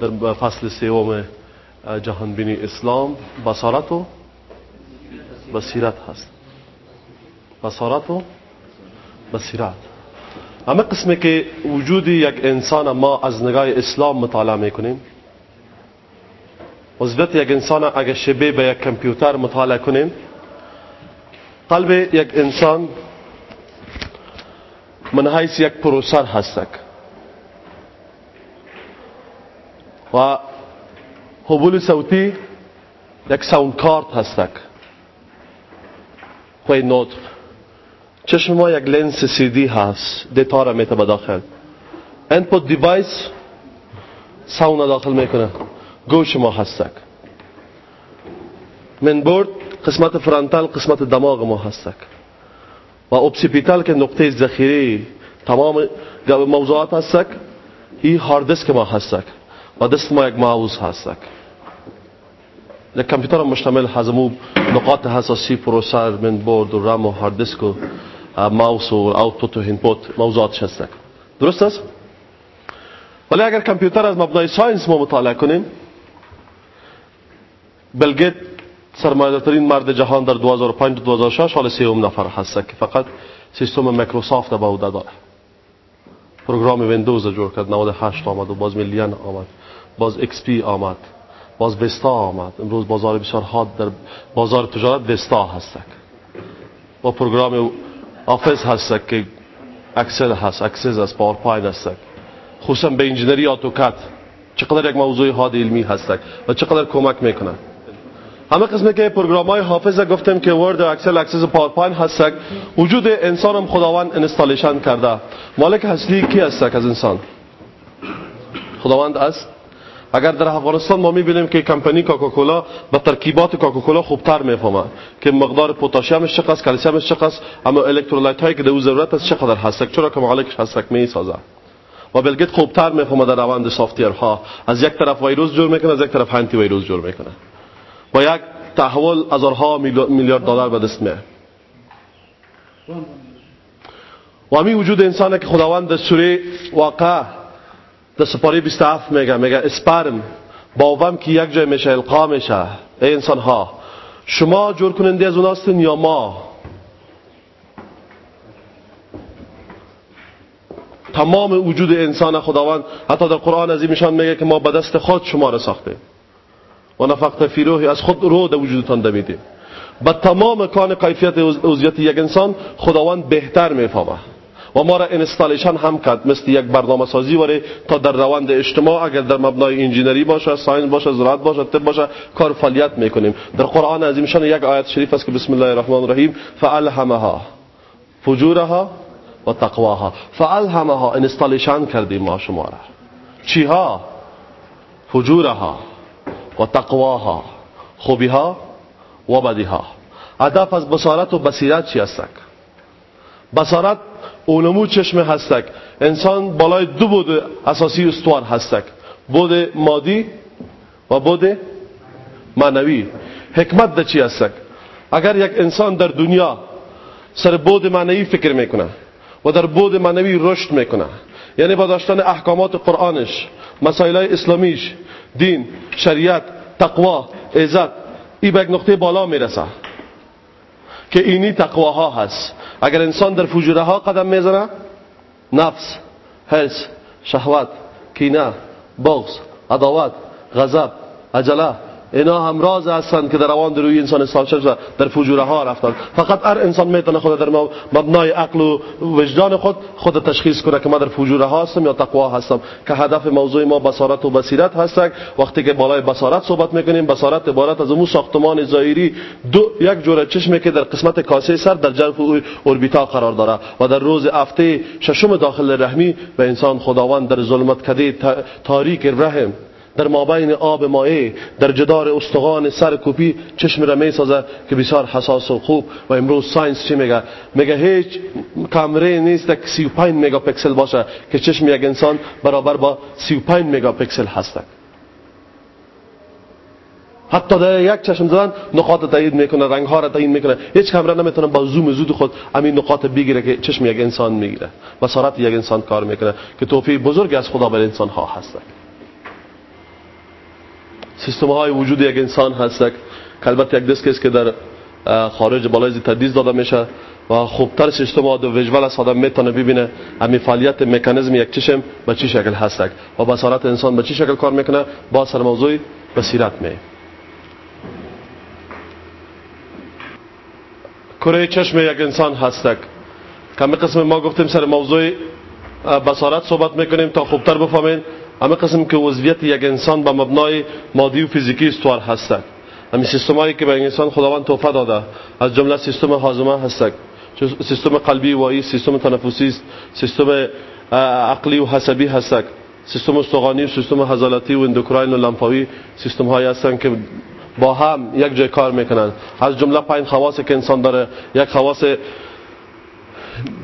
در فصل سوم جهانبینی اسلام بصارت و بصیرت هست. بصارت و بصیرت. همه قسمی که وجود یک انسان ما از نگاه اسلام مطالعه میکنیم. عضویت یک انسان اگر شبیه به یک کمپیوتر مطالعه کنیم قلب یک انسان من حیث یک processor هستک و حبال صوتی یک sound card هستک. خوی نطق. چشم ما یک lens CD هست؟ data را میته به داخل. input device sound داخل می‌کنه. گوش ما هستک. main board قسمت frontal قسمت دماغ ما هستک. و occipital که نقطه ذخیره تمام موضوعات هستک این hard disk ما هستک. و دست ما یک ماوس هستک. یک کامپیوتر مشتمل از همو نقاط حساسی processor main board و رام و هارد و ماوس و output و input موضوعاتش هستک. درست است؟ ولی اگر کامپیوتر از مبنای science ما مطالعه کنیم بیل گیت سرمایه‌دارترین مرد جهان در 2005 2006 حال سیوم نفر هست که فقط سیستم مایکروسافت با او داره program ویندوز جور کرد 98 آمد و باز Millennium آمد. باز XP آمد باز ویستا آمد. امروز بازار بسیار حاد در بازار تجارت ویستا هست با program آفیس هست که اکسل هست اکسس هست پاورپوینت هست خصوصا به انجینری AutoCAD چقدر یک موضوع حاد علمی هست و چقدر کمک می‌کنه. همه قسمی که program های حافظه گفتیم که ورد اکسل اکسس پاورپوینت هست وجود انسان هم خداوند installation کرده. مالک اصلی کی هست از انسان؟ خداوند است؟ اگر در افغانستان ما می‌بینیم که کمپانی کوکاکولا با ترکیبات کوکاکولا خوبتر می‌فهمه که مقدار پتاسیمش چقدر کلسیمش چقدر اما electrolyte هایی که در ضرورت است چقدر هست چرا که مالکش هست می‌سازه. و بلگیت خوبتر می‌فهمه در روند سافتیر ها از یک طرف ویروس جور می‌کنه از یک طرف انتی ویروس جور می‌کنه. با یک تحول هزارها میلیارد دلار به دست و همین وجود انسانه که خداوند در سوره واقع در سپاره 27 میگه میگه اسپرم باوم که یک جای میشه القا میشه. ای انسان ها شما جور کننده از اوناستین یا ما؟ تمام وجود انسان خداوند حتی در قرآن عظیم‌الشان میگه که ما به دست خود شما را ساختیم. و نفخت فی روحی از خود رو در وجودتان دمیدیم. با تمام کان کیفیت عضویت یک انسان خداوند بهتر می‌فهمه. و ما را installation هم کرد مثل یک برنامه سازی وره تا در روند اجتماع اگر در مبنای انجینری باشه science باشه زراعت باشه طب باشه کار فعالیت می‌کنیم. در قرآن عظیم‌الشان یک آیت شریف است که بسم الله الرحمن الرحیم فالهمها فجورها و تقواها. فالهمها انستالیشن کردیم ما شما را. چیها؟ فجورها و تقواها خوبیها و بدیها. هدف از بصارت و بصیرت چی هستک؟ بصارت اونمو چشم هستک انسان بالای دو بود اساسی استوار هستک بود مادی و بود معنوی حکمت ده چی هستک اگر یک انسان در دنیا سر بود معنوی فکر می‌کنه و در بود معنوی رشد می‌کنه یعنی با داشتن احکامات قرآنش مسائل اسلامیش دین شریعت تقوا عزت ای به نقطه بالا می‌رسه که اینی تقواها هست. اگر انسان در فجوره ها قدم می‌زنه نفس حرس شهوت کینه بغض عداوت غضب عجله اینا هم راز هستند که در روان روی انسان استاشر در فجوره ها رفتن. فقط هر انسان می‌تونه خود در مبنای عقل و وجدان خود خود تشخیص کنه که من در فجوره ها هستم یا تقوا هستم. که هدف موضوع ما بصارت و بصیرت هست وقتی که بالای بصارت صحبت می‌کنیم بصارت عبارت از اون ساختمان ظاهری دو یک جوره چشمه که در قسمت کاسه سر در جنب اوربیتا قرار داره و در روز هفته ششم داخل رحمی به انسان خداوند در ظلمت کده تاریک رحم در مابین آب مایع در جدار استخوان سر کوپی چشم را می‌سازه که بسیار حساس و خوب و امروز science چی میگه؟ میگه هیچ کامره نیست که 35 مگاپیکسل باشه که چشم یک انسان برابر با 35 مگاپیکسل هست حتی در یک چشم زدن نقاط تعیین می‌کنه رنگ ها را تعیین می‌کنه. هیچ کامره نمی‌تونه با زوم زود خود همین نقاط بگیره که چشم یک انسان می‌گیره. بصارت یک انسان کار می‌کنه که توفیق بزرگ از خدا بر انسان ها هست سیستم های وجود یک انسان هست که البته یک دست که در خارج بالای تدریس داده میشه و خوبتر سیستم ها دو ویژوال از آدم می‌تونه ببینه امی فعالیت مکانیزم یک چشم به چی شکل هست. و بصارت انسان به چی شکل کار می‌کنه؟ با سر موضوع بصیرت می. کره چشم یک انسان هست. کمی قسم ما گفتیم سر موضوع بصارت صحبت می‌کنیم تا خوبتر بفهمین. همه قسم که وضعیت یک انسان به مبنای مادی و فیزیکی استوار هستند. همین سیستمایی که به انسان خداوند تحفه داده از جمله سیستم هاضمه هستند. سیستم قلبی وایی سیستم تنفسی سیستم عقلی و حسبی هستند. سیستم استخوانی و سیستم حزالتی و اندوکراین و لمفاوی سیستم هایی هستند که با هم یک جای کار می‌کنند. از جمله پنج خواص که انسان داره. یک خواص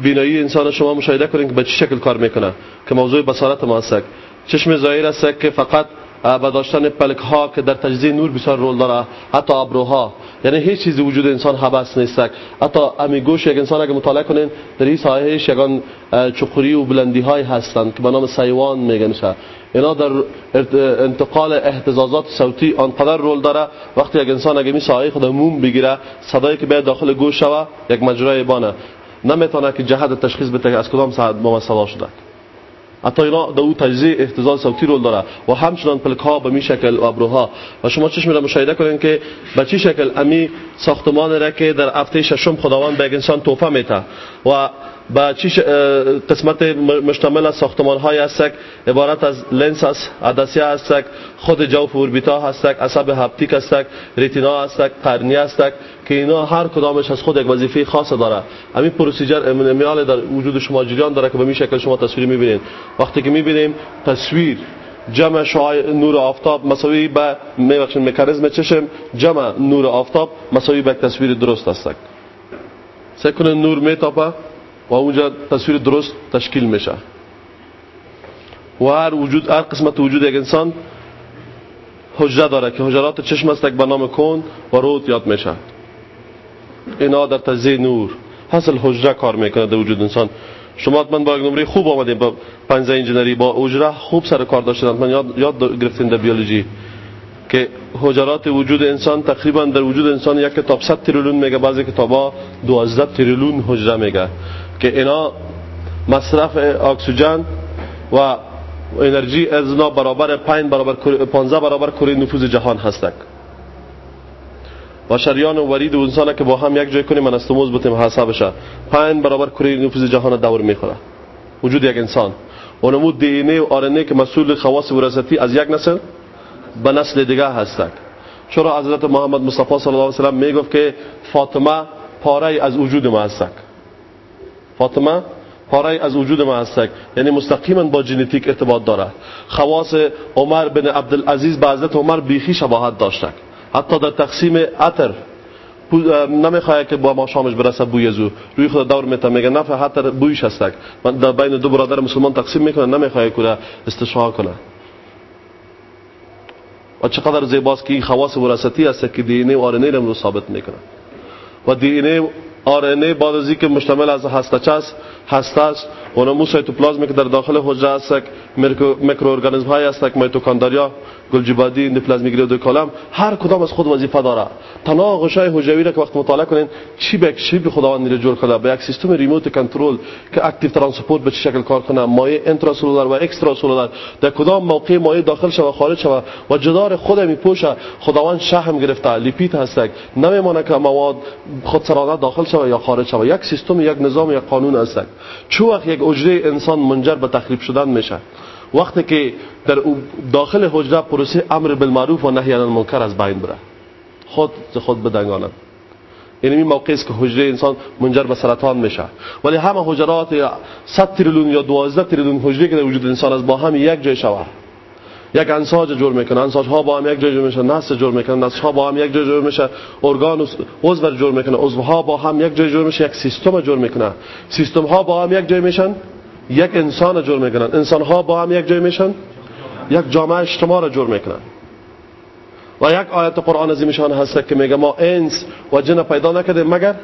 بینایی انسان شما مشاهده کنید که به چه شکل کار می‌کنه. که موضوع بصارت ما است چشم ظاهر است که فقط با داشتن پلک ها که در تجزیه نور بسیار رول داره. حتی ابروها یعنی هیچ چیزی وجود انسان حبس نیست. حتی امیگوش یک انسان اگه مطالعه کنین در این سایهش یگان چقوری و بلندی های هستند که به نام سیوان میگن میشه اینا در انتقال اهتزازات صوتی آنقدر رول داره. وقتی یک انسان اگه می سایه خود موم بگیره صدایی که به داخل گوش شوه یک مجرای بانه. نمی‌تونه که جهت تشخیص بده از کدام ساعت ما صدا شده. حتی اینا در او تجزیه اهتزاز صوتی رول داره و همچنان پلک ها به می شکل و ابروها. و شما چشم را مشاهده کنین که به چی شکل امی ساختمان را که در هفته ششم خداوند به انسان توفه میته و با چی قسمت مشتمل از ساختمان های هستک عبارت از لنس است عدسیه هستک خود جوف اوربیتا هستک عصب هپتیک هستک ریتینا هستک قرنی هستک که اینا هر کدامش از خود یک وظیفه خاص داره. همین پروسیجر امیال در وجود شما جریان داره که به این شکل شما تصویر می‌بینید. وقتی که می‌بینیم تصویر جمع شعاع نور آفتاب مساوی به مکانیزم چشم جمع نور آفتاب مساوی به تصویر درست است. سکن نور میتاپه و اونجا تصویر درست تشکیل میشه. و هر وجود هر قسمت وجود یک انسان حجره داره که حجرات چشم است به نام کون و رود یاد میشه. اینا در تزیه نور. حاصل حجره کار می‌کنه در وجود انسان. شما من با نمره خوب آمدیم با پنجه انجینری با حجره خوب سر کار داشتن من یاد یاد گرفتین در بیولوژی. که حجرات وجود انسان تقریبا در وجود انسان یک کتاب 100 تریلیون میگه بعضی کتابا 12 تریلیون حجره میگه. که اینا مصرف اکسیژن و انرژی از اینا برابر 5 برابر 15 برابر کره نفوذ جهان هستک. و شریان و ورید و انسان که با هم یک جای کنیم انستموز بتیم حسابشه 5 برابر کره نفوذ جهان دور می‌خوره وجود یک انسان. و نمو دی این و آرنه که مسئول خواص وراثتی از یک نسل به نسل دیگه هستک چرا حضرت محمد مصطفی صلی الله علیه و سلم می‌گفت که فاطمه پاره از وجود ما هستک فاطمه پاره از وجود ما هستک یعنی مستقیما با ژنتیک ارتباط داره خواص عمر بن عبدالعزیز به حضرت عمر بیخی شباهت داشتک حتی در تقسیم عطر نمی‌خواه که با ما شامش برسه بوی زو روی خود دور میتا میگه نفع حتی بویش هستک. من در بین دو برادر مسلمان تقسیم می‌کنه نمی‌خواه که استشفا کنه. و چقدر زیباست که این خواص وراثتی هست که دی و آرنه رو ثابت می‌کنه. و دی آرنه بعد از که مشتمل از هسته است هسته است. و نمو سایتوپلازم که در داخل حجره است میکروارگانیسم های است که میتوکاندریا گلجیبادی اندوپلازمیک دو کالم هر کدام از خود وظیفه داره. تنها غشای حجروی را که وقت مطالعه کنین چی به چی به خداوند رو جور کرده به یک سیستم ریموت کنترل که active transport به چه شکل کار کنه؟ مایع intracellular و extracellular در کدام موقع مایع داخل شوه خارج شوه و جدار خود میپوشه خداوند شحم گرفته. لیپید هستک. نمیمانه که مواد خودسرانه داخل شوه یا خارج شوه. یک سیستم یک نظام یک قانون هستک. چو وقت یک حجره انسان منجر به تخریب شدن میشه. وقتی که در داخل حجره پروسه امر بالمعروف و نهی عن المنکر از بین بره. خود خود بدنگانند یعنی این موقع است که حجره انسان منجر به سرطان میشه. ولی همه حجرات 100 تریلیون یا 12 تریلیون حجره که در وجود انسان از با هم یک جای شوه یک انساج جور می‌کنه. انساج ها با هم یک جای جور میشه. نسل جور می‌کنه. نسل ها با هم یک جای جور میشه. ارگان عضو جور می‌کنه. عضو ها با هم یک جای جور میشه. یک سیستم جور می‌کنه. سیستم ها با هم یک جای میشن. یک انسان جور می‌کنن. انسان ها با هم یک جای میشن یک جامعه اجتماع را جور می‌کنن. و یک آیت قرآن عظیمشان هست که میگه ما انس و جن پیدا نکردیم مگر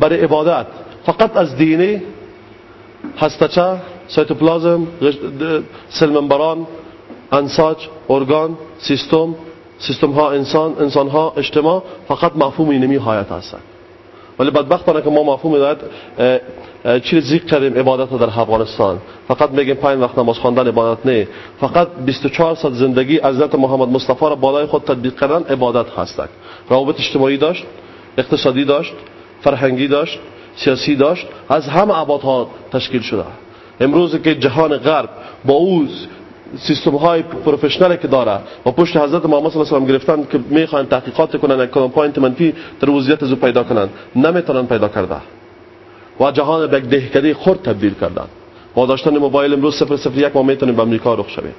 برای عبادت. فقط از دینی هستچه سایتوپلازم سلمنبران انساج ارگان سیستم. سیستم ها انسان انسان ها اجتماع فقط مفهوم اینمی حیات هستند ولی بدبختانه که ما مفهوم هدایت چیز ذکر کردیم عبادت در افغانستان. فقط میگیم پنج وقت نماز خواندن عبادت نه. فقط 24 ساعت زندگی حضرت محمد مصطفی را بالای خود تطبیق کردن عبادت هستند. روابط اجتماعی داشت اقتصادی داشت فرهنگی داشت سیاسی داشت از همه ها تشکیل شده. امروز که جهان غرب با او سیستم های professional که داره و پشت حضرت محمد صلی الله علیه و گرفتن که می‌خوان تحقیقات کنن point منفی در وضعیت از پیدا کنن نمی‌تونن پیدا کرده. و جهان به یک دهکده خرد تبدیل کردن با داشتن موبایل امروز 001 ما می‌تونیم به امریکا رخ شویم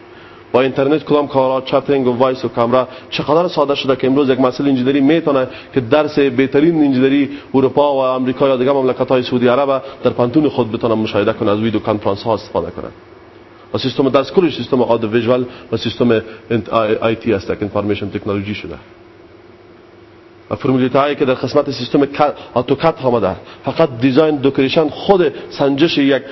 با اینترنت کدام کارا chatting و voice و کامرا چقدر ساده شده که امروز یک مسئله انجینری می‌تونه که درس بهترین انجینری اروپا و امریکا یا دیگه مملکت های سعودی عرب در پوهنتون خود بتونه مشاهده کنه از video conference ها استفاده کنه. و سیستم درس کلش سیستم audio visual و سیستم IT است که information technology شده. فرمولیت هایی که در قسمت سیستم AutoCAD آمده فقط design decoration خود سنجش یک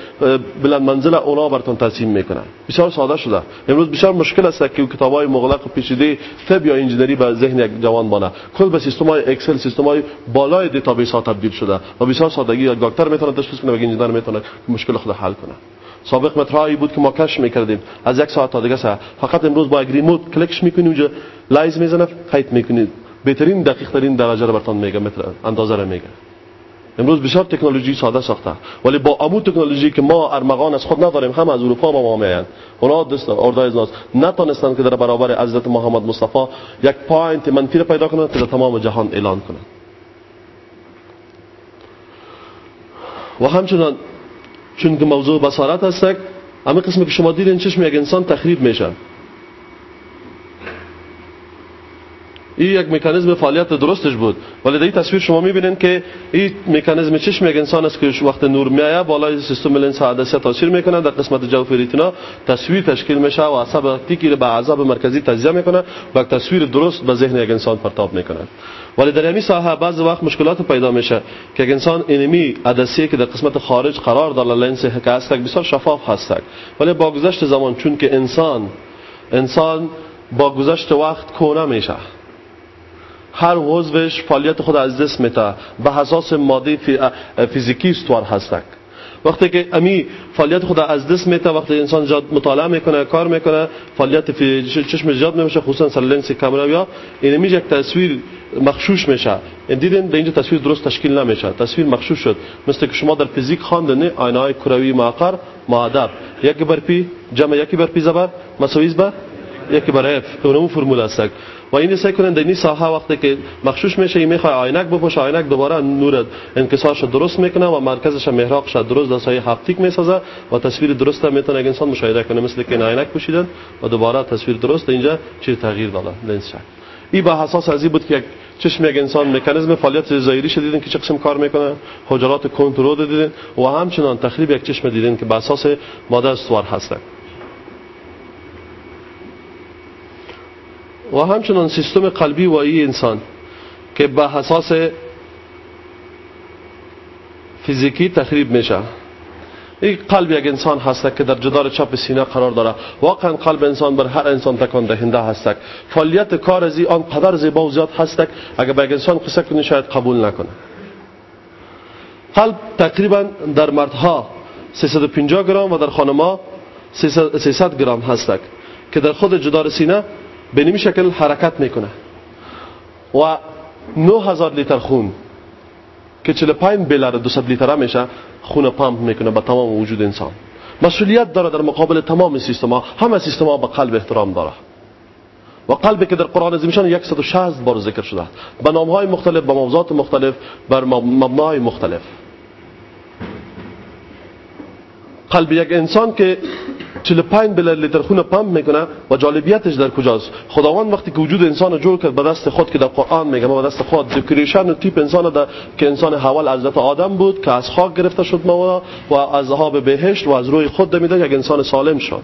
بلند منزل اونا براتون ترسیم می‌کنه بسیار ساده شده. امروز بسیار مشکل است که کتاب های مغلق و پیچیده طب یا انجینری به ذهن یک جوان بانه. کل به سیستم های Excel سیستم های بالای database ها تبدیل شده و بسیار سادگی. یک دکتر می‌تونه تشخیص کنه و انجینر می‌تونه مشکل خود حل کنه. سابق مترایی بود که ما کش می‌کردیم. از یک ساعت تا دیگه ساعت. فقط امروز با یک remote click ش می‌کنی اونجا لایز می‌زنه خیت می‌کنید بهترین دقیق ترین درجه رو برتون میگه متر اندازه رو میگه امروز بسیار تکنولوژی ساده ساخته. ولی با امو تکنولوژی که ما ارمغان از خود نداریم هم از اروپا ما میایند اونا دست اردای از ناس نتونستن که در برابر حضرت محمد مصطفی یک پوینت منفی پیدا کنند که در تمام جهان اعلان کنند. و همچنان چون که موضوع بصارت هست همه قسمی که شما دیدین چشم یک انسان تخریب میشه این یک مکانیزم فعالیت درستش بود. ولی در این تصویر شما می‌بینید که این مکانیزم چشم یک انسان است که وقت نور میایه بالای سیستم لنس عدسه تاثیر می‌کنه. در قسمت جوف retina تصویر تشکیل میشه و عصب optic ی به اعصاب مرکزی تجزیه می‌کنه و تصویر درست به ذهن یک انسان پرتاب می‌کنه ولی در همین ساحه بعض وقت مشکلات پیدا میشه که یک انسان اینمی عدسه که در قسمت خارج قرار داره لنس که بسیار شفاف هست. ولی با گذشت زمان چون که انسان انسان با گذشت وقت کونه میشه. هر عضوش فعالیت خود از دست میته به حساس ماده فیزیکی استوار هستک. وقتی که امی فعالیت خود از دست میته وقتی انسان جاد مطالعه می‌کنه کار می‌کنه فعالیت چشم جاد میشه خصوصا سر لنس کامرا یا این یک تصویر مخشوش میشه. دیدین در اینجا تصویر درست تشکیل نمیشه. تصویر مخشوش شد. مثل که شما در فیزیک خواندن آینه های کروی معقر معدب یکی بر پی جمع یکی بر پی زبر مساوی به یکی بر اف. فرمول است و این سعی کنن در این ساحه وقتی که مخشوش میشه این می‌خواد عینک بپوشه عینک دوباره نور انکسارش درست می‌کنه و مرکزش محراقش درست در سایه هاپتیک می‌سازه و تصویر درست می‌تونه انسان مشاهده کنه مثل که عینک پوشیدن و دوباره تصویر درست اینجا چیز تغییر داده. لنز این با حساس از بود که یک چشم یک انسان مکانیزم فعالیت ظاهری شدیدن که چه کار می‌کنه حجرات کنترل دیدن و همچنان تخریب یک چشم دیدن که به اساس ماده استوار هستند و همچنان سیستم قلبی و ای انسان که به حساس فیزیکی تخریب میشه. این قلب یک انسان هست که در جدار چپ سینه قرار داره. واقعا قلب انسان بر هر انسان تکان دهنده هست فعالیت کار از آن قدر زیبا و زیاد هست اگر به یک انسان قصه کنی شاید قبول نکنه قلب تقریبا در مردها 350 گرم و در خانما 300 گرم هست که در خود جدار سینه به نمی شکل حرکت می‌کنه. و 9000 لیتر خون که 45 بیلر 200 لیتر میشه خون پمپ می‌کنه به تمام وجود انسان. مسئولیت داره در مقابل تمام سیستم ها. همه سیستم ها به قلب احترام داره. و قلبی که در قرآن عظیم 160 بار ذکر شده. به نام های مختلف به موضوعات مختلف بر مبنای مختلف. قلب یک انسان که 45 بلر لیتر خون پمپ می‌کنه و جالبیتش در کجاست؟ خداوند وقتی که وجود انسان جور کرد به دست خود که در قرآن میگه به دست خود دکریشن تیپ انسان در که انسان حوال حضرت آدم بود که از خاک گرفته شد ما و از ذهاب بهشت و از روی خود دمیده یک انسان سالم شد.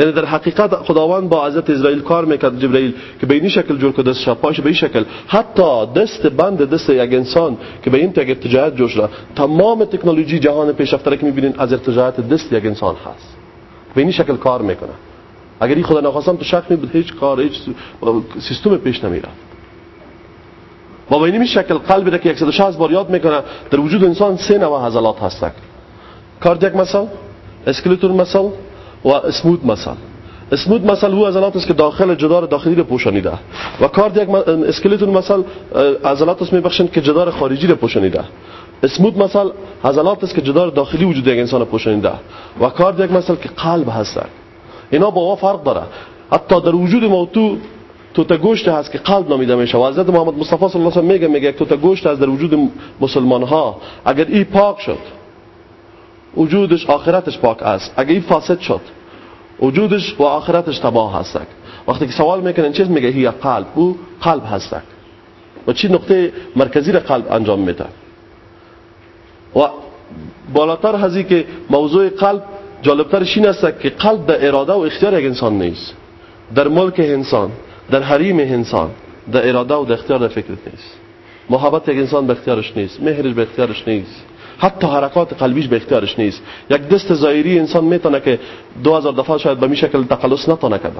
یعنی در حقیقت خداوند با حضرت اسرائیل کار می‌کرد جبرئیل که به این شکل جور کرده دست پاش به این شکل. حتی دست بند دست یک انسان که به این ارتجاعات جوش شده. تمام تکنولوژی جهان پیشرفته که می‌بینین از ارتجاعات دست یک انسان هست. به این شکل کار می‌کنه. اگر این خدا نخواستم تو شک بود هیچ کار هیچ سیستم پیش نمیره با این شکل قلبی را که 160 بار یاد می‌کنه در وجود انسان سه نوع عضلات هستند. کاردیاک مثل اسکلتون مثل و اسمود مثل اسمود مثل هو عضلات است که داخل جدار داخلی را پوشانیده. و کاردیاک اسکلتون مثل عضلات است میبخشند که جدار خارجی را پوشانیده. اسمود مثل عضلات است که جدار داخلی وجود یک انسان پوشانیده. و کاردیاک مثل که قلب هستند اینا با فرق داره. حتی در وجود ما تو توتا گوشت هست که قلب نامیده میشه. و حضرت محمد مصطفی صلی الله علیه و میگه میگه توتا گوشت از در وجود مسلمان ها اگر این پاک شد وجودش آخرتش پاک است. اگر این فاسد شد وجودش و آخرتش تباه هست وقتی که سوال می‌کنن چیز میگه؟ هی قلب. او قلب هست و چی نقطه مرکزی را قلب انجام میده؟ و بالاتر هزی که موضوع قلب جالبترش این است که قلب در اراده و اختیار یک انسان نیست. در ملک انسان در حریم انسان در اراده و در اختیار در فکرت نیست. محبت یک انسان به اختیارش نیست مهرش به اختیارش نیست. حتی حرکات قلبیش به اختیارش نیست. یک دست ظاهری انسان می‌تونه که دو هزار دفعه شاید به می شکل تقلص نتونه کنه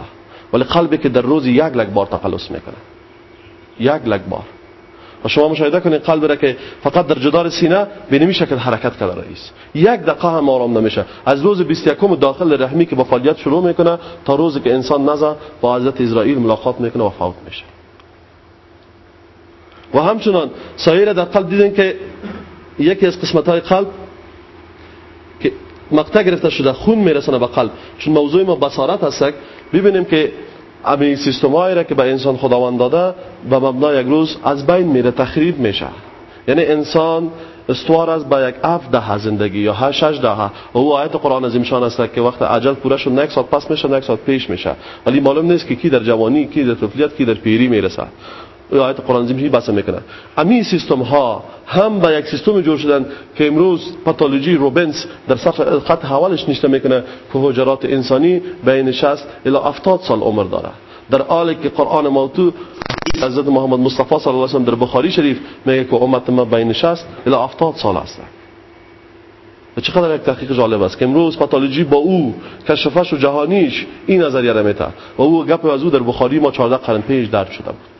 ولی قلبی که در روز یک لک بار تقلص می‌کنه. یک لک بار. و شما مشاهده کنید قلب را که فقط در جدار سینه به نمی شکل حرکت کرده رئیس. یک دقیقه هم آرام نمیشه. از روز 21 داخل رحمی که با فعالیت شروع می‌کنه تا روزی که انسان نزا با حضرت اسرائیل ملاقات می‌کنه و فوت میشه. و همچنان سایر در قلب دیدن که یکی از قسمت های قلب که مقطع گرفته شده خون میرسونه به قلب. چون موضوع ما بصارت هست ببینیم که امی سیستم را که به انسان خداوند داده به مبنای یک روز از بین میره تخریب میشه یعنی انسان استوار از با یک اف ده زندگی یا هشت شش ده او آیت قرآن عظیم شان است که وقت عجل پوره شد یک سال پس میشه یک سال پیش میشه ولی معلوم نیست که کی در جوانی کی در طفولیت کی در پیری می‌رسه آیت قرآن عظیم بحث می‌کنه. امی سیستم ها هم با یک سیستم جور شدن که امروز پاتولوژی روبنس در صف خط حوالش نشته می‌کنه که حجرات انسانی بین 60 الی 70 سال عمر داره. در حالی که قرآن موتو حضرت محمد مصطفی صلی الله علیه و در بخاری شریف میگه که امت ما بین 60 الی 70 سال است. چقدر یک تحقیق جالب است که امروز پاتولوژی با او کشفش و جهانیش این نظریه را میته و او گپ از او در بخاری ما 14 قرن پیش درد شده بود.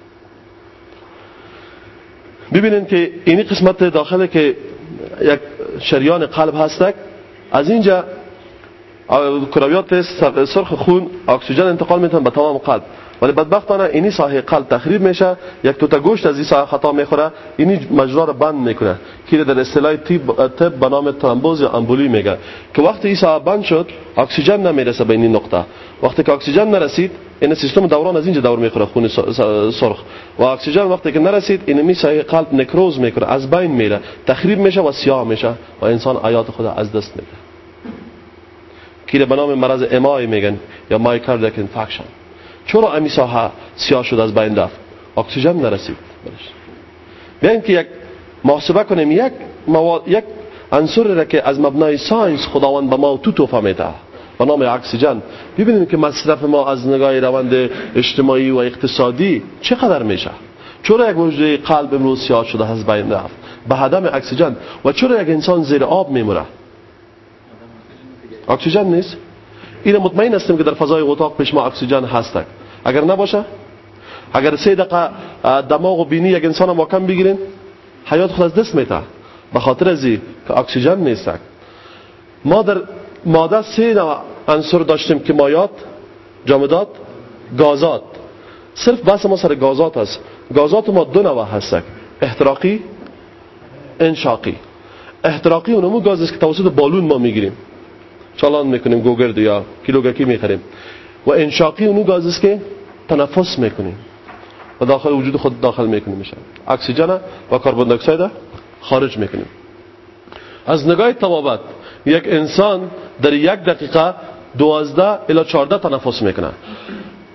ببینید که اینی قسمت داخله که یک شریان قلب هستک از اینجا کرویات سرخ خون اکسیژن انتقال می‌تونن به تمام قلب. ولی بدبختانه اینی ساحه قلب تخریب میشه یک توتا گوشت از این ساحه خطا می‌خوره اینی مجرا رو بند می‌کنه. که در اصطلاح طب به نام ترامبوز یا امبولی میگه که وقتی این ساحه بند شد اکسیژن نمی‌رسه به این نقطه. وقتی که اکسیژن نرسید این سیستم دوران از اینجا دور می‌خوره خون سرخ. و اکسیژن وقتی که نرسید این می ساحه قلب نکروز می‌کنه از بین میره تخریب میشه و سیاه میشه و انسان حیات خود از دست میده. که به نام مرض MI میگن یا myocardial infarction چرا امی ساحه سیاه شد از بین رفت؟ اکسیژن نرسید. بیاین که یک محاسبه کنیم. یک مواد یک عنصر را که از مبنای science خداوند به ما تحفه میده. به نام اکسیژن. ببینیم که مصرف ما از نگاه روند اجتماعی و اقتصادی چقدر میشه. چرا یک موجود قلب امروز سیاه شده از بین رفت؟ به عدم اکسیژن. و چرا یک انسان زیر آب میموره؟ اکسیژن نیست؟ این مطمئن هستیم که در فضای اتاق پیش ما اکسیژن هست اگر نباشه اگر سه دقیقه دماغ و بینی یک انسان ما کم بگیرین حیات خود از دست میته به خاطر ازی که اکسیژن نیست ما در ماده سه عنصر داشتیم که مایات جامدات گازات. صرف بحث ما سر گازات است گازات ما دو نوع هست احتراقی انشاقی. احتراقی اونمو گاز است که توسط بالون ما می‌گیریم. چالان می‌کنیم گوگرد یا کیلوگکی می‌خریم. و انشاقی اونو گاز است که تنفس می‌کنیم. و داخل وجود خود داخل می‌کنیم میشه. اکسیژن و کربن دی خارج می‌کنیم. از نگاه طبابت یک انسان در یک دقیقه دوازده الی چارده تنفس می‌کنه.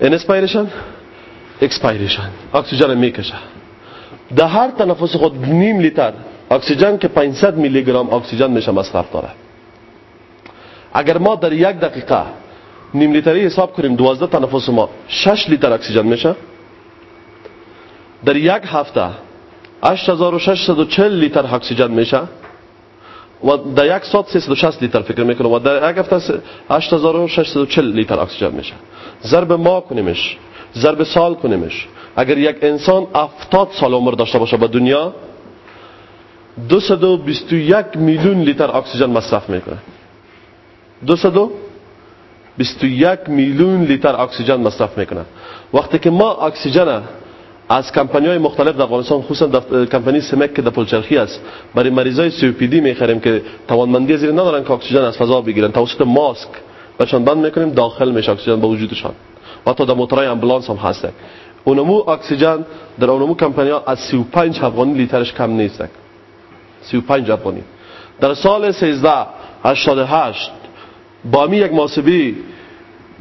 inspiration expiration. اکسیژن می‌کشه. در هر تنفس خود نیم لیتر اکسیژن که 500 میلی گرم اکسیژن میشه مصرف داره. اگر ما در یک دقیقه نیم لیتری حساب کنیم دوازده تنفس ما 6 لیتر اکسیژن میشه در یک هفته 8640 لیتر اکسیژن میشه. و در یک ساعت 360 لیتر فکر می‌کنه و در یک هفته 8640 لیتر اکسیژن میشه. ضرب ما کنیمش ضرب سال کنیمش. اگر یک انسان 70 سال عمر داشته باشه به دنیا 221 میلیون لیتر اکسیژن مصرف می‌کنه. 221 میلیون لیتر اکسیژن مصرف می‌کنه. وقتی که ما اکسیژن از کمپانی های مختلف در افغانستان خصوصا کمپانی سمک که در پلچرخی است برای مریضای COPD می‌خریم که توانمندی زیر ندارن که اکسیژن از فضا بگیرن. توسط ماسک بهشان بند می‌کنیم داخل میشه اکسیژن به وجودشان. و تا در موتورهای امبولانس هم هست. اونمو اکسیژن در اونمو کمپانی ها از 35 افغانی لیترش کم نیست. 35 افغانی. در سال 1388 با می یک محاسبه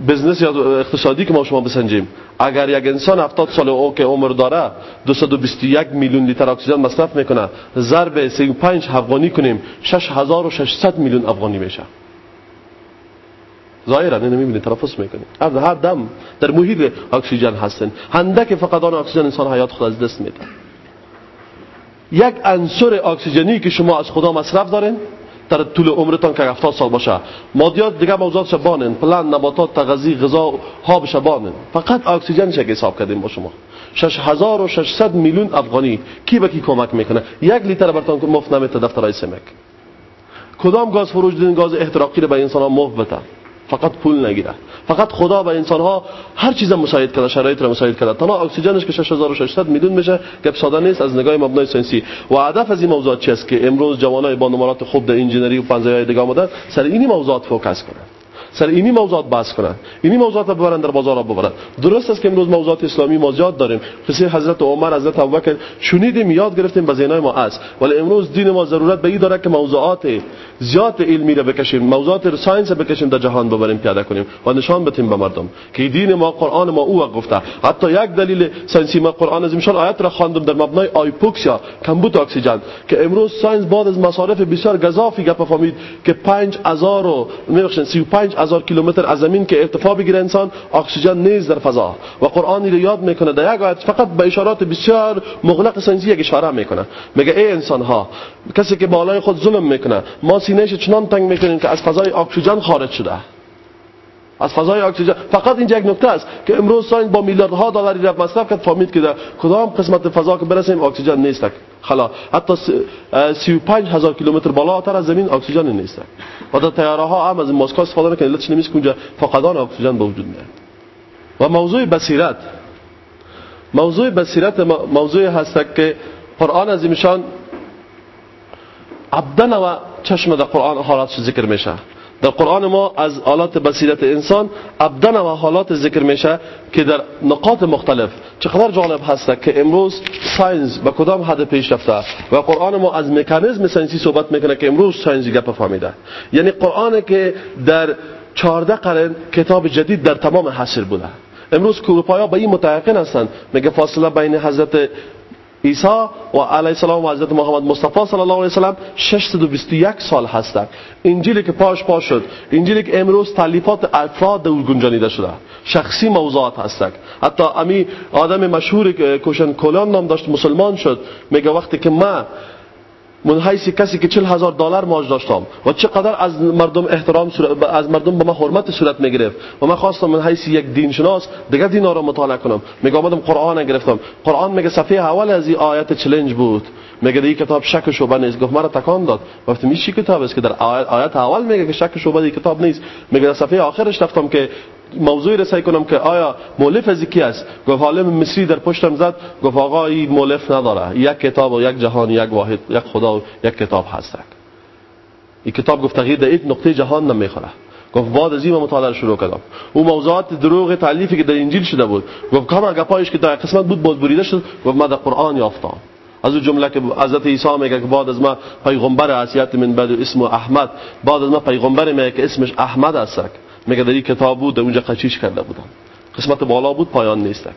بزنس یا اقتصادی که ما شما بسنجیم اگر یک انسان 70 سال او که عمر داره 221 میلیون لیتر اکسیژن مصرف می‌کنه ضرب 35 افغانی کنیم 6600 میلیون افغانی میشه. ظاهرا اینو می‌بینید تلفظ می‌کنید هر دم در محیط اکسیژن هستن. هندک فقط آن اکسیژن انسان حیات خود از دست میده. یک عنصر اکسیژنی که شما از خدا مصرف دارین در طول عمرتان که 70 سال باشه. مادیات دیگه موضوعات شبانن. پلان نباتات تغذی غذا ها شبانن. فقط اکسیژن که حساب کردیم با شما. 6600 میلیون افغانی کی به کی کمک می‌کنه؟ یک لیتر برتان مفت نمیته دفترای سمک. کدام گاز فروش دیدین گاز احتراقی رو به انسان ها مفت بده. فقط پول نگیره. فقط خدا و انسان ها هر چیز مساعد کرده شرایط رو مساعد کرده. تنها اکسیژنش که 6600 میلیون میشه گپ ساده نیست از نگاه مبنای ساینسی و هدف از این موضوع چیست که امروز جوانای با نمرات خوب در انجینری و فنزهای دیگه آمدن سر اینی موضوعات focus کنند سر اینی موضوعات بحث کنن. اینی موضوعات ببرن در بازار ببرن. درست است که امروز موضوعات اسلامی ما زیاد داریم. قصه حضرت عمر حضرت ابوبکر شنیدیم یاد گرفتیم به ذهنای ما است. ولی امروز دین ما ضرورت به این داره که موضوعات زیاد علمی را بکشیم موضوعات ساینس بکشیم در جهان ببریم پیاده کنیم و نشان بدیم به مردم که دین ما قرآن ما او گفته. حتی یک دلیل ساینسی ما قرآن از امشان آیت را خواندم در مبنای hypoxia کمبود اکسیژن که امروز ساینس بعد از مصارف بسیار گزافی گپ فهمید که 5000 و 35 هزار کیلومتر از زمین که ارتفاع بگیره انسان اکسیژن نیست در فضا. و قرآنی رو یاد می‌کنه در یک آیت فقط به اشارات بسیار مغلق ساینسی یک اشاره می‌کنه. میگه ای انسان ها کسی که بالای خود ظلم می‌کنه ما سینهش چنان تنگ می‌کنیم که از فضای اکسیژن خارج شده. از فضای اکسیژن. فقط اینجا یک نکته است که امروز ساینس با میلیاردها دلاری را مصرف کرد فهمید که در کدام قسمت فضا که برسیم اکسیژن نیست. خلا حتی 35 هزار کیلومتر بالاتر از زمین اکسیژن نیست. و در تیاره ها هم از این ماسک استفاده می‌کنن علتش اونجا فقدان اکسیژن به وجود میاد. و موضوع بصیرت. موضوع بصیرت موضوع هست که قرآن از ایمشان عبدن و چشم در قرآن حالاتش ذکر میشه. در قرآن ما از آلات بصیرت انسان ابدن و حالات ذکر میشه که در نقاط مختلف. چقدر جالب هست که امروز ساینس به کدام حد پیش رفته و قرآن ما از مکانیزم ساینسی صحبت می‌کنه که امروز ساینس گپ فهمیده. یعنی قرآن که در 14 قرن کتاب جدید در تمام حصر بوده. امروز ها به این متعقن هستند میگه فاصله بین حضرت عیسی و علیه السلام و حضرت محمد مصطفی صلی الله علیه وسلم 621 سال هستند. انجیلی که پاش پاش شد انجیلی که امروز تالیفات افراد او گنجانیده شده شخصی موضوعات هستند. حتی امی آدم مشهور کوشن کولان نام داشت مسلمان شد میگه وقتی که ما من حیث کسی که چل هزار دلار ماج داشتم و چقدر از مردم احترام از مردم به من حرمت صورت می‌گرفت و من خواستم من حیث یک دین شناس دیگه دین رو مطالعه کنم میگه آمدم قرآن گرفتم قرآن میگه صفحه اول از این آیت challenge بود. میگه این کتاب شک و شبهه نیست. گفت مرا تکان داد. گفتم این چی کتاب است که در آیت اول میگه که شک و شبهه کتاب نیست. میگه در صفحه آخرش رفتم که موضوعی رسای کنم که آیا مولف از کی است؟ گفت عالم مصری در پشتم زد گفت آقا این مولف نداره. یک کتاب و یک جهان یک واحد یک خدا و یک کتاب هست این کتاب گفت تغییر در یک نقطه جهان نمی‌خوره. گفت بعد از این مطالعه شروع کردم. او موضوعات دروغ تعلیفی که در انجیل شده بود. گفت کما گپایش که در قسمت بود باز بریده شد. گفت ما در قرآن یافتم. از اون جمله که حضرت عیسی میگه که بعد از ما پیغمبر اسیات من بعد اسم احمد. بعد از ما پیغمبر میگه که اسمش احمد است. در این کتاب بود اونجا قچیش کرده بودن قسمت بالا بود پایان نیست.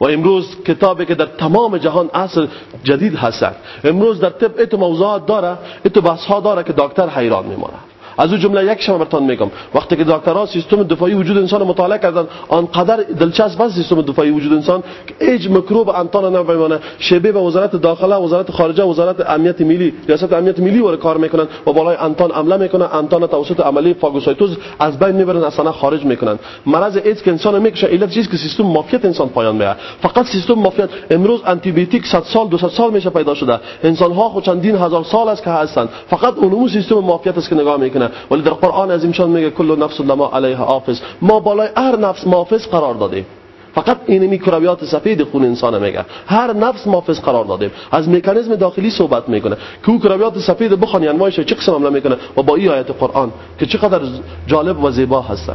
و امروز کتابی که در تمام جهان عصر جدید هست. امروز در طب اتو موضوعات داره اتو بحث ها داره که دکتر حیران میمونه از اون جمله یک شما براتون میگم. وقتی که دکترها سیستم دفاعی وجود انسان مطالعه کردن آنقدر دلچسب است سیستم دفاعی وجود انسان که هیچ میکروب انتان نمیمونه شبیه به وزارت داخله وزارت خارجه وزارت امنیت ملی ریاست امنیت ملی ور کار می‌کنن و بالای انتان عمله می‌کنن انتان توسط عملی فاگوسایتوز از بین می‌برن اصلا خارج می‌کنن. مرض ایدز که انسان می‌کشه علت چیزی که سیستم مافیت انسان پایان میاره فقط سیستم مافیت. امروز آنتی بیوتیک 100 سال 200 سال میشه پیدا شده. انسان ها خود چندین هزار سال است که هستند. فقط اونمو سیستم مافیت است که نگاه می‌کنه ولی در قرآن از ایمشان میگه کل نفس لما علیها حافظ ما بالای هر نفس محافظ قرار دادیم. فقط این میکروبیات سفید خون انسان میگه. هر نفس محافظ قرار دادیم. از مکانیزم داخلی صحبت می‌کنه. که میکروبیات سفید بخوان انواعش چه قسم عمل می‌کنه؟ و با این آیت قرآن که چقدر جالب و زیبا هست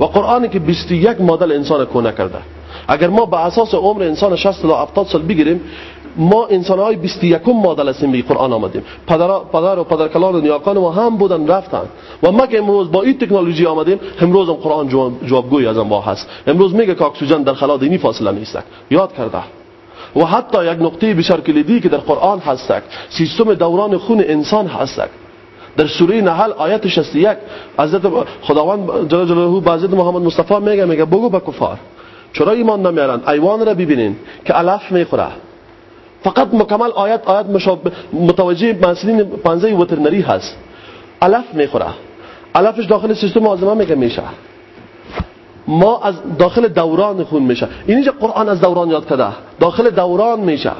و قرآنی که 21 مدل انسان کونه کرده. اگر ما به اساس عمر انسان 60 تا 70 سال بگیریم ما انسان های 21 مدل هستیم به قرآن آمدیم. پدر, پدر و پدر کلان و نیاکان ما هم بودن رفتن. و ما که امروز با این تکنولوژی آمدیم امروز هم قرآن جوابگوی از ما هست. امروز میگه که اکسیژن در خلا دینی فاصله نیست. یاد کرده. و حتی یک نقطه بسیار کلیدی که در قرآن هست سیستم دوران خون انسان هست در سوره نحل آیت 61 حضرت خداوند جل جلاله به حضرت محمد مصطفی میگه میگه بگو به کفار چرا ایمان نمیارن ایوان را ببینین که علف می‌خوره. فقط مکمل آیت آیت متوجه مسئلین پنزه وترنری هست. علف می‌خوره. علفش داخل سیستم آزمه میگه میشه. ما از داخل دوران خون میشه. اینجا قرآن از دوران یاد کرده. داخل دوران میشه.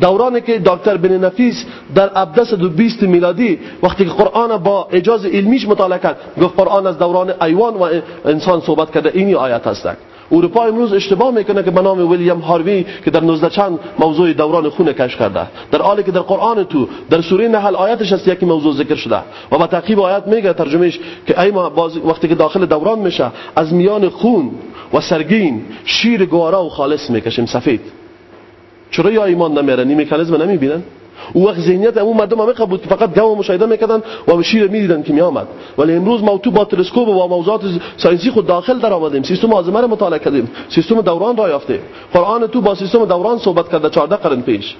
دورانی که دکتر بن نفیس در ابدس دو بیست میلادی وقتی که قرآن با اجاز علمیش مطالعه کرد گفت قرآن از دوران ایوان و انسان صحبت کرده. اینی آیت هست اروپا امروز اشتباه می‌کنه که به نام ویلیام هاروی که در 19 چند موضوع دوران خون کش کرده. در حالی که در قرآن تو در سوره نحل آیتش هست یکی موضوع ذکر شده. و با تعقیب آیت میگه ترجمهش که ای وقتی که داخل دوران میشه از میان خون و سرگین شیر گوارا و خالص می‌کشیم. سفید. چرا یا ایمان نمیرن این مکانیزم نمی‌بینن؟ او وقت ذهنیت اون مردم همه قبول فقط گم مشاهده می‌کردن و شیر می‌دیدن که میآمد. ولی امروز ما تو با تلسکوپ و موضوعات ساینسی خود داخل در آمدیم سیستم آزمه رو مطالعه کردیم. سیستم دوران را یافته. قرآن تو با سیستم دوران صحبت کرده 14 قرن پیش.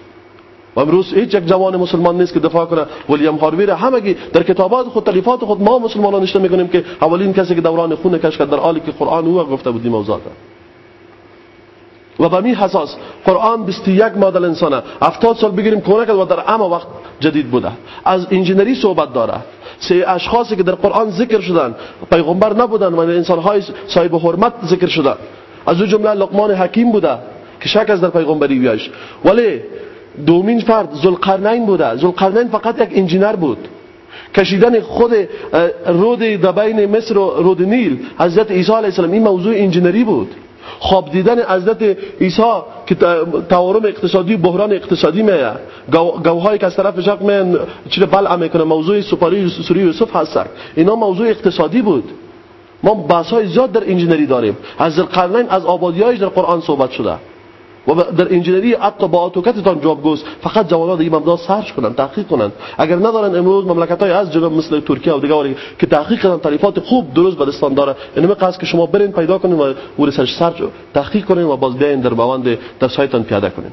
و امروز هیچ یک جوان مسلمان نیست که دفاع کنه. ولیام هاروی را همگی در کتابات خود تلیفات خود ما مسلمانان نشته می‌کنیم که اولین کسی که دوران خون کش کرد در حالی که قرآن او گفته بود موضوعات و به حساس قرآن 21 مدل انسانه. 70 سال بگیریم کنه کرد و در اما وقت جدید بوده. از انجینری صحبت داره. سه اشخاصی که در قرآن ذکر شدن پیغمبر نبودن و انسان های صاحب حرمت ذکر شدن. از او جمله لقمان حکیم بوده که شک از در پیغمبری بیاش ولی دومین فرد ذوالقرنین بوده. ذوالقرنین فقط یک انجینر بود. کشیدن خود رود بین مصر و رود نیل حضرت عیسی علیه السلام این موضوع انجینری بود. خواب دیدن حضرت عیسی که تورم اقتصادی بحران اقتصادی میه. گوهایی که از طرف شرق من چیز بلع می‌کنه. موضوع سپاری سوری یوسف هست اینا موضوع اقتصادی بود. ما بحث های زیاد در انجینری داریم. از القرنین از آبادی در قرآن صحبت شده. و در انجینری حتی با اتوکتتان جواب گوز فقط جوانات این مبدا سرچ کنن تحقیق کنن اگر ندارن امروز مملکت های از جنوب مثل ترکیه و دیگه که تحقیق کردن تعریفات خوب درست به دستان داره اینم قصد که شما برین پیدا کنین و او سرچ سرچ تحقیق کنین و باز بیاین در باوند در سایتان پیاده کنین.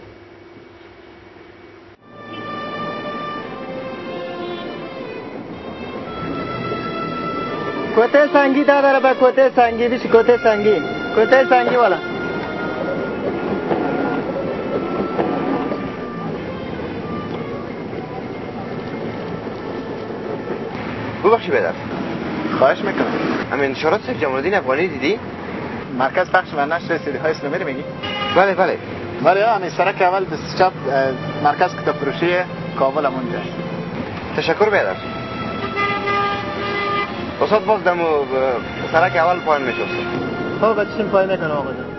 کوته سنگی داره به کوته سنگی بیش کوته سنگی. کوته سنگی والا. ببخشی بدر خواهش می‌کنم. همین انتشارات سیف جمال افغانی دیدی؟ مرکز پخش و نشر سیدی های اسلامی رو میگی؟ بله بله. بله همین سرک اول چپ مرکز کتاب فروشی کابل هم اونجا. تشکر بیادر استاد باز دمو سرک اول پایین میشه خب بچشیم پایین می‌کنم آقا.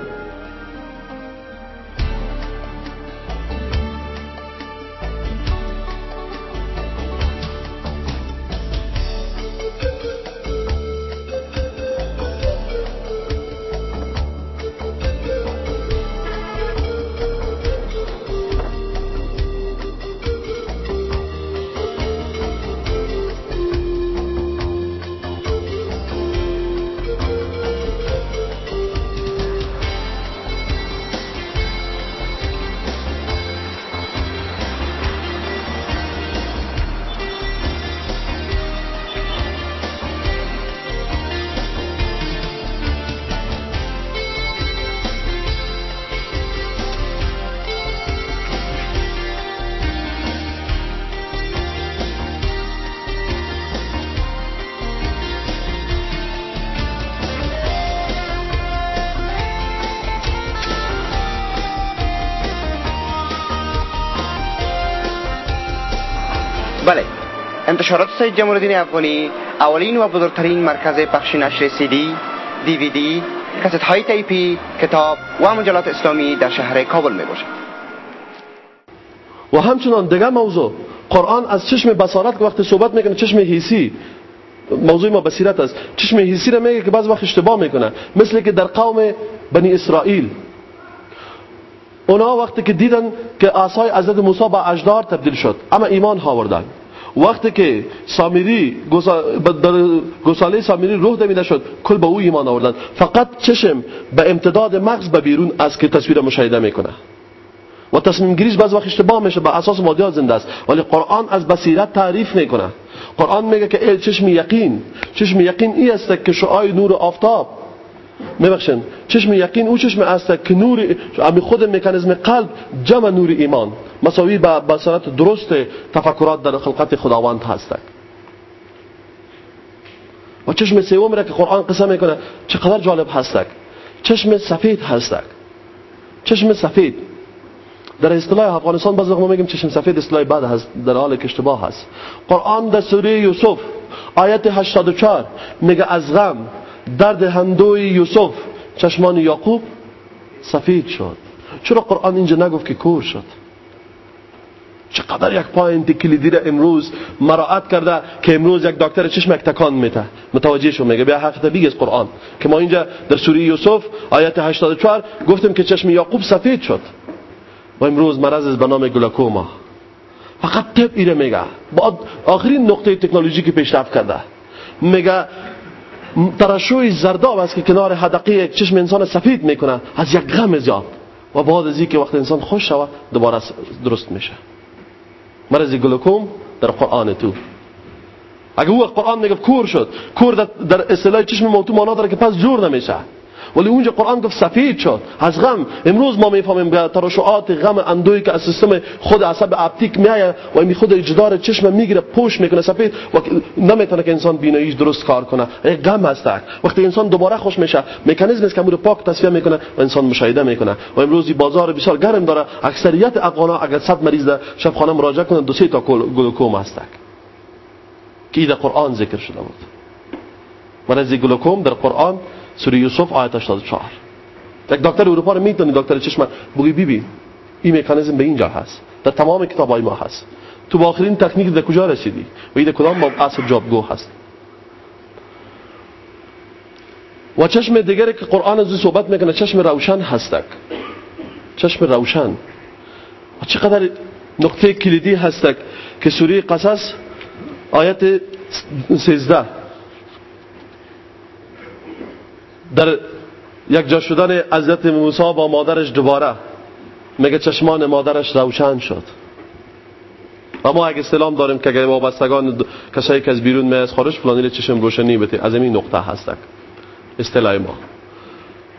انتشارات سید جمال الدین افغانی اولین و بزرگترین مرکز پخش نشر سی دی دی وی دی کست های تیپی کتاب و مجلات اسلامی در شهر کابل می باشد و همچنان دیگه موضوع قرآن از چشم بصارت که وقتی صحبت می‌کنه چشم حسی موضوع ما بصیرت است. چشم حسی را میگه که بعض وقت اشتباه می‌کنه. مثل که در قوم بنی اسرائیل. اونا وقتی که دیدن که عصای حضرت موسی با اجدار تبدیل شد اما ایمان آوردن. وقتی که سامیری در گساله سامیری روح دمیده شد کل به او ایمان آوردن. فقط چشم به امتداد مغز به بیرون از که تصویر مشاهده می‌کنه. و تصمیم گیریش بعض وقت اشتباه میشه به اساس مادیات زنده است. ولی قرآن از بصیرت تعریف می‌کنه. قرآن میگه که چشم یقین. چشم یقین ای است که شعای نور آفتاب. میبخشن چشم یقین او چشم است که نور خود مکانیزم قلب جمع نور ایمان. مساوی با بصارت درست تفکرات در خلقت خداوند هست و چشم سوم را که قرآن قصه می‌کنه چقدر جالب هست چشم سفید هست چشم سفید. در اصطلاح افغانستان بعضی ما میگیم چشم سفید اصطلاح بعد هست در حال که اشتباه هست. قرآن در سوره یوسف آیت 84 میگه از غم درد هندوی یوسف چشمان یعقوب سفید شد. چرا قرآن اینجا نگفت که کور شد؟ چقدر یک پاینت کلیدی را امروز مراعات کرده که امروز یک دکتر چشم یک تکان میته متوجه شو میگه بیا حق دیگه از قرآن. که ما اینجا در سوره یوسف آیت 84 گفتیم که چشم یعقوب سفید شد. و امروز مرض به نام گلوکوما. فقط تپ ایره میگه. با آخرین نقطه تکنولوژی که پیشرفت کرده. میگه ترشوی زرداب است که کنار حدقه یک چشم انسان سفید می‌کنه. از یک غم زیاد. و بعد از که وقت انسان خوش شود دوباره درست میشه. مرض گلوکوم در قرآن تو. اگه او قرآن میگه کور شد کور در اصطلاح چشم موتو مانا داره که پس جور نمیشه. ولی اونجا قرآن گفت سفید شد از غم. امروز ما می‌فهمیم به ترشعات غم اندوی که از سیستم خود عصب اپتیک میایه و این خود اجدار چشم می‌گیره پوش می‌کنه سفید و نمی‌تونه که انسان بیناییش درست کار کنه. این غم است وقتی انسان دوباره خوش میشه مکانیزم است که امور پاک تصفیه می‌کنه و انسان مشاهده می‌کنه. و امروز بازار بسیار گرم داره. اکثریت افغانا اگر 100 مریض در شب خانه مراجعه کنه دو سه تا گلوکوم هست که در قرآن ذکر شده بود. مرض گلوکوم در قرآن سوره یوسف آیت 84 یک دکتر اروپا رو می‌تونی دکتر چشم بگی بی بی این مکانیزم به اینجا هست. در تمام کتاب های ما هست. تو با آخرین تکنیک در کجا رسیدی؟ و این کدام با اصل جابگو هست؟ و چشم دیگری که قرآن از صحبت می‌کنه چشم روشن هستک. چشم روشن. و چقدر نقطه کلیدی هستک که سوره قصص آیت 13 در یک جا شدن عزت موسی با مادرش دوباره میگه چشمان مادرش روشن شد؟ و ما اگه سلام داریم که اگه وابستگان کسایی که از بیرون می از خارج فلانی چشم روشنی بده از این نقطه هستک. اصطلاح ما.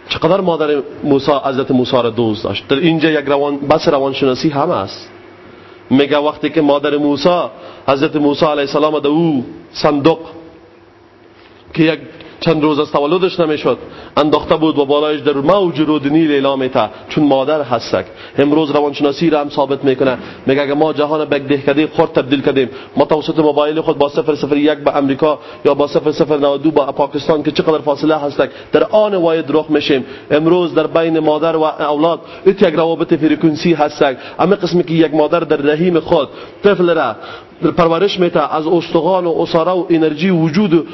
چقدر مادر موسی حضرت موسی را دوست داشت. در اینجا یک روان بس روانشناسی هم است میگه وقتی که مادر موسی حضرت موسی علیه السلام در او صندوق که یک چند روز از تولدش نمی‌شد. انداخته بود و بالایش در موج رود نیل اعلام میته چون مادر هستک. امروز روانشناسی را هم ثابت می‌کنه میگه اگه ما جهان به دهکده خرد تبدیل کردیم. ما توسط موبایل خود با 001 به امریکا یا با 0092 با پاکستان که چقدر فاصله هستک در آن واحد رخ میشیم. امروز در بین مادر و اولاد یک روابط فرکانسی هستک. اما قسمی که یک مادر در رحیم خود طفل را پرورش میته از استخوان و اساره و انرژی وجود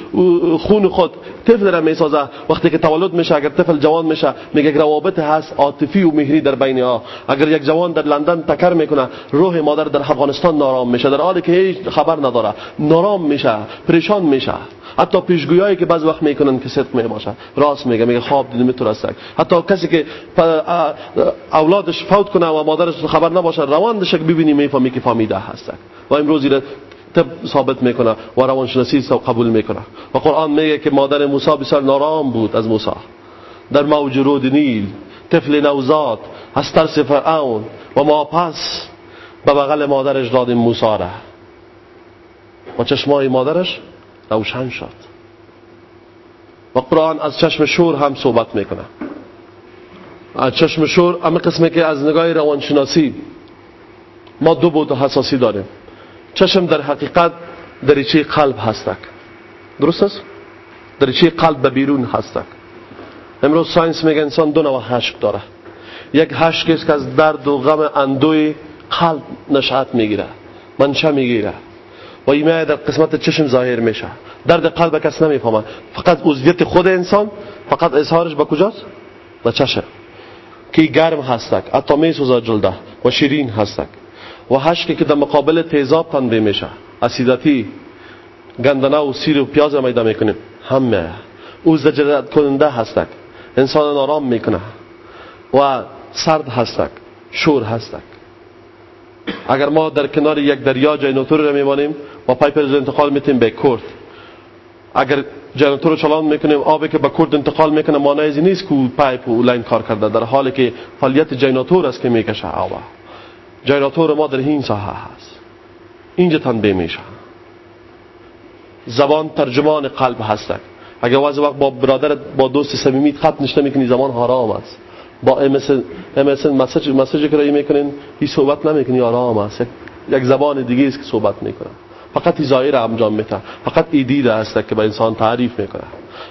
خون خود طفل را می‌سازه. وقتی که تولد میشه اگر طفل جوان میشه میگه روابط هست عاطفی و مهری در بین ها اگر یک جوان در لندن تکر می‌کنه روح مادر در افغانستان نارام میشه. در حالی که هیچ خبر نداره. نارام میشه پریشان میشه. حتی پیشگویایی که بعض وقت می‌کنن که صدق می‌باشه راست میگه میگه خواب دیدم تو حتی کسی که اولادش فوت کنه و مادرش خبر نباشه روان دشه ببینی می‌فهمی که فامیده هست و امروز طب ثابت می‌کنه و روانشناسی قبول می‌کنه. و قرآن میگه که مادر موسی بسیار نارام بود از موسی. در موج رود نیل طفل نوزاد از ترس فرعون و ما پس به بغل مادرش دادیم موسی را. و چشمای مادرش روشن شد. و قرآن از چشم شور هم صحبت می‌کنه. از چشم شور اما قسمی که از نگاه روانشناسی ما دو بود حساسی داریم. چشم در حقیقت دریچه قلب هستک. درست است؟ دریچه قلب به بیرون هستک. امروز ساینس میگه انسان دو نوع حشق داره. یک است که از درد و غم اندوی قلب نشأت می‌گیره. منشه می‌گیره. و این در قسمت چشم ظاهر میشه. درد قلب کس نمی‌فهمه. فقط عضویت خود انسان فقط اظهارش به کجاست؟ به چشم که گرم هستک حتی میسوزه جلده و شیرین هستک. و حشقی که در مقابل تیزاب تنده میشه. اسیدتی گندنه و سیر و پیاز میده می‌کنیم. همه. او زجرت کننده هستک. انسان آرام می‌کنه. و سرد هستک. شور هستک. اگر ما در کنار یک دریا جینوتور رو میمانیم و پایپ رو انتقال میتیم به کرد. اگر جنراتور رو چلان می‌کنیم آبی که به کرد انتقال می‌کنه مانع نیست که پایپ و لاین کار کرده در حالی که فعالیت جنراتور است که می‌کشه آب. جنراتور ما در این ساحه هست. اینجا تنبیه میشه. زبان ترجمان قلب هستک اگر وقت وقت با برادر با دوست صمیمیت خط نشته می‌کنی زمان حرام است. با مسیج مسیج که می‌کنین این صحبت نمی‌کنی آرام است. یک زبان دیگه است که صحبت می‌کنه فقط ظاهر انجام میده. فقط ایدید است که به انسان تعریف می‌کنه.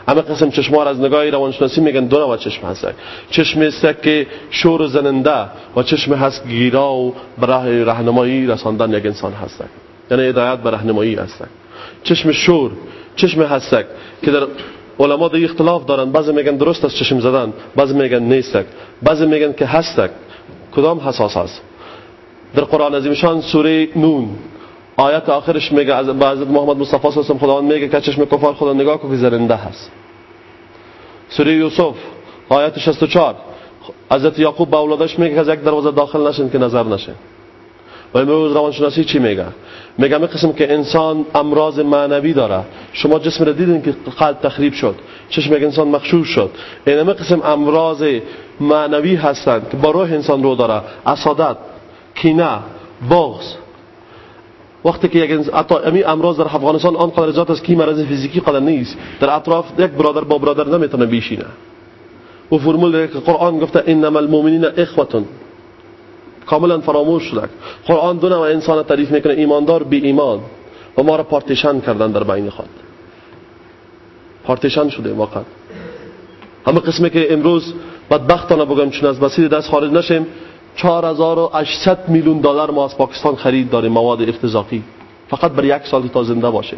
اما قسم چشمار از نگاه روانشناسی میگن دو نوع چشم هست. چشم است که شور زننده و چشم هست گیرا و برای راهنمایی رساندن یک انسان هست. یعنی هدایت به راهنمایی هست. چشم شور چشم هست که در علما در اختلاف دارن. بعضی میگن درست است چشم زدن بعضی میگن نیست بعضی میگن که هست کدام حساس است در قرآن عظیم سوره نون. آیت آخرش میگه از حضرت محمد مصطفی صلی الله خداوند میگه که چشم کفار خدا نگاه کن که زرنده هست. سوره یوسف آیت 64 حضرت یعقوب به اولادش میگه که از یک دروازه داخل نشین که نظر نشه. و امروز روانشناسی چی میگه؟ میگه قسم که انسان امراض معنوی داره. شما جسم را دیدین که قلب تخریب شد. چشم یک انسان مخشوش شد. این قسم امراض معنوی هستند که با روح انسان رو داره. اسادت کینه بغض. وقتی که یک حتی امی امراض در افغانستان آنقدر زیاد است که مرض فیزیکی قدر نیست. در اطراف یک برادر با برادر نمی‌تونه بیشینه. و فرمول که قرآن گفته انما المؤمنین اخوتون کاملا فراموش شده قرآن دو نوع انسان تعریف می‌کنه ایماندار بی ایمان و ما را پارتیشن کردن در بین خود. پارتیشن شده واقعا. همه قسمی که امروز بدبختانه بگم چون از بسیار دست خارج نشیم 4800 میلیون دلار ما از پاکستان خرید داریم مواد افتضاحی. فقط بر یک سال تا زنده باشه.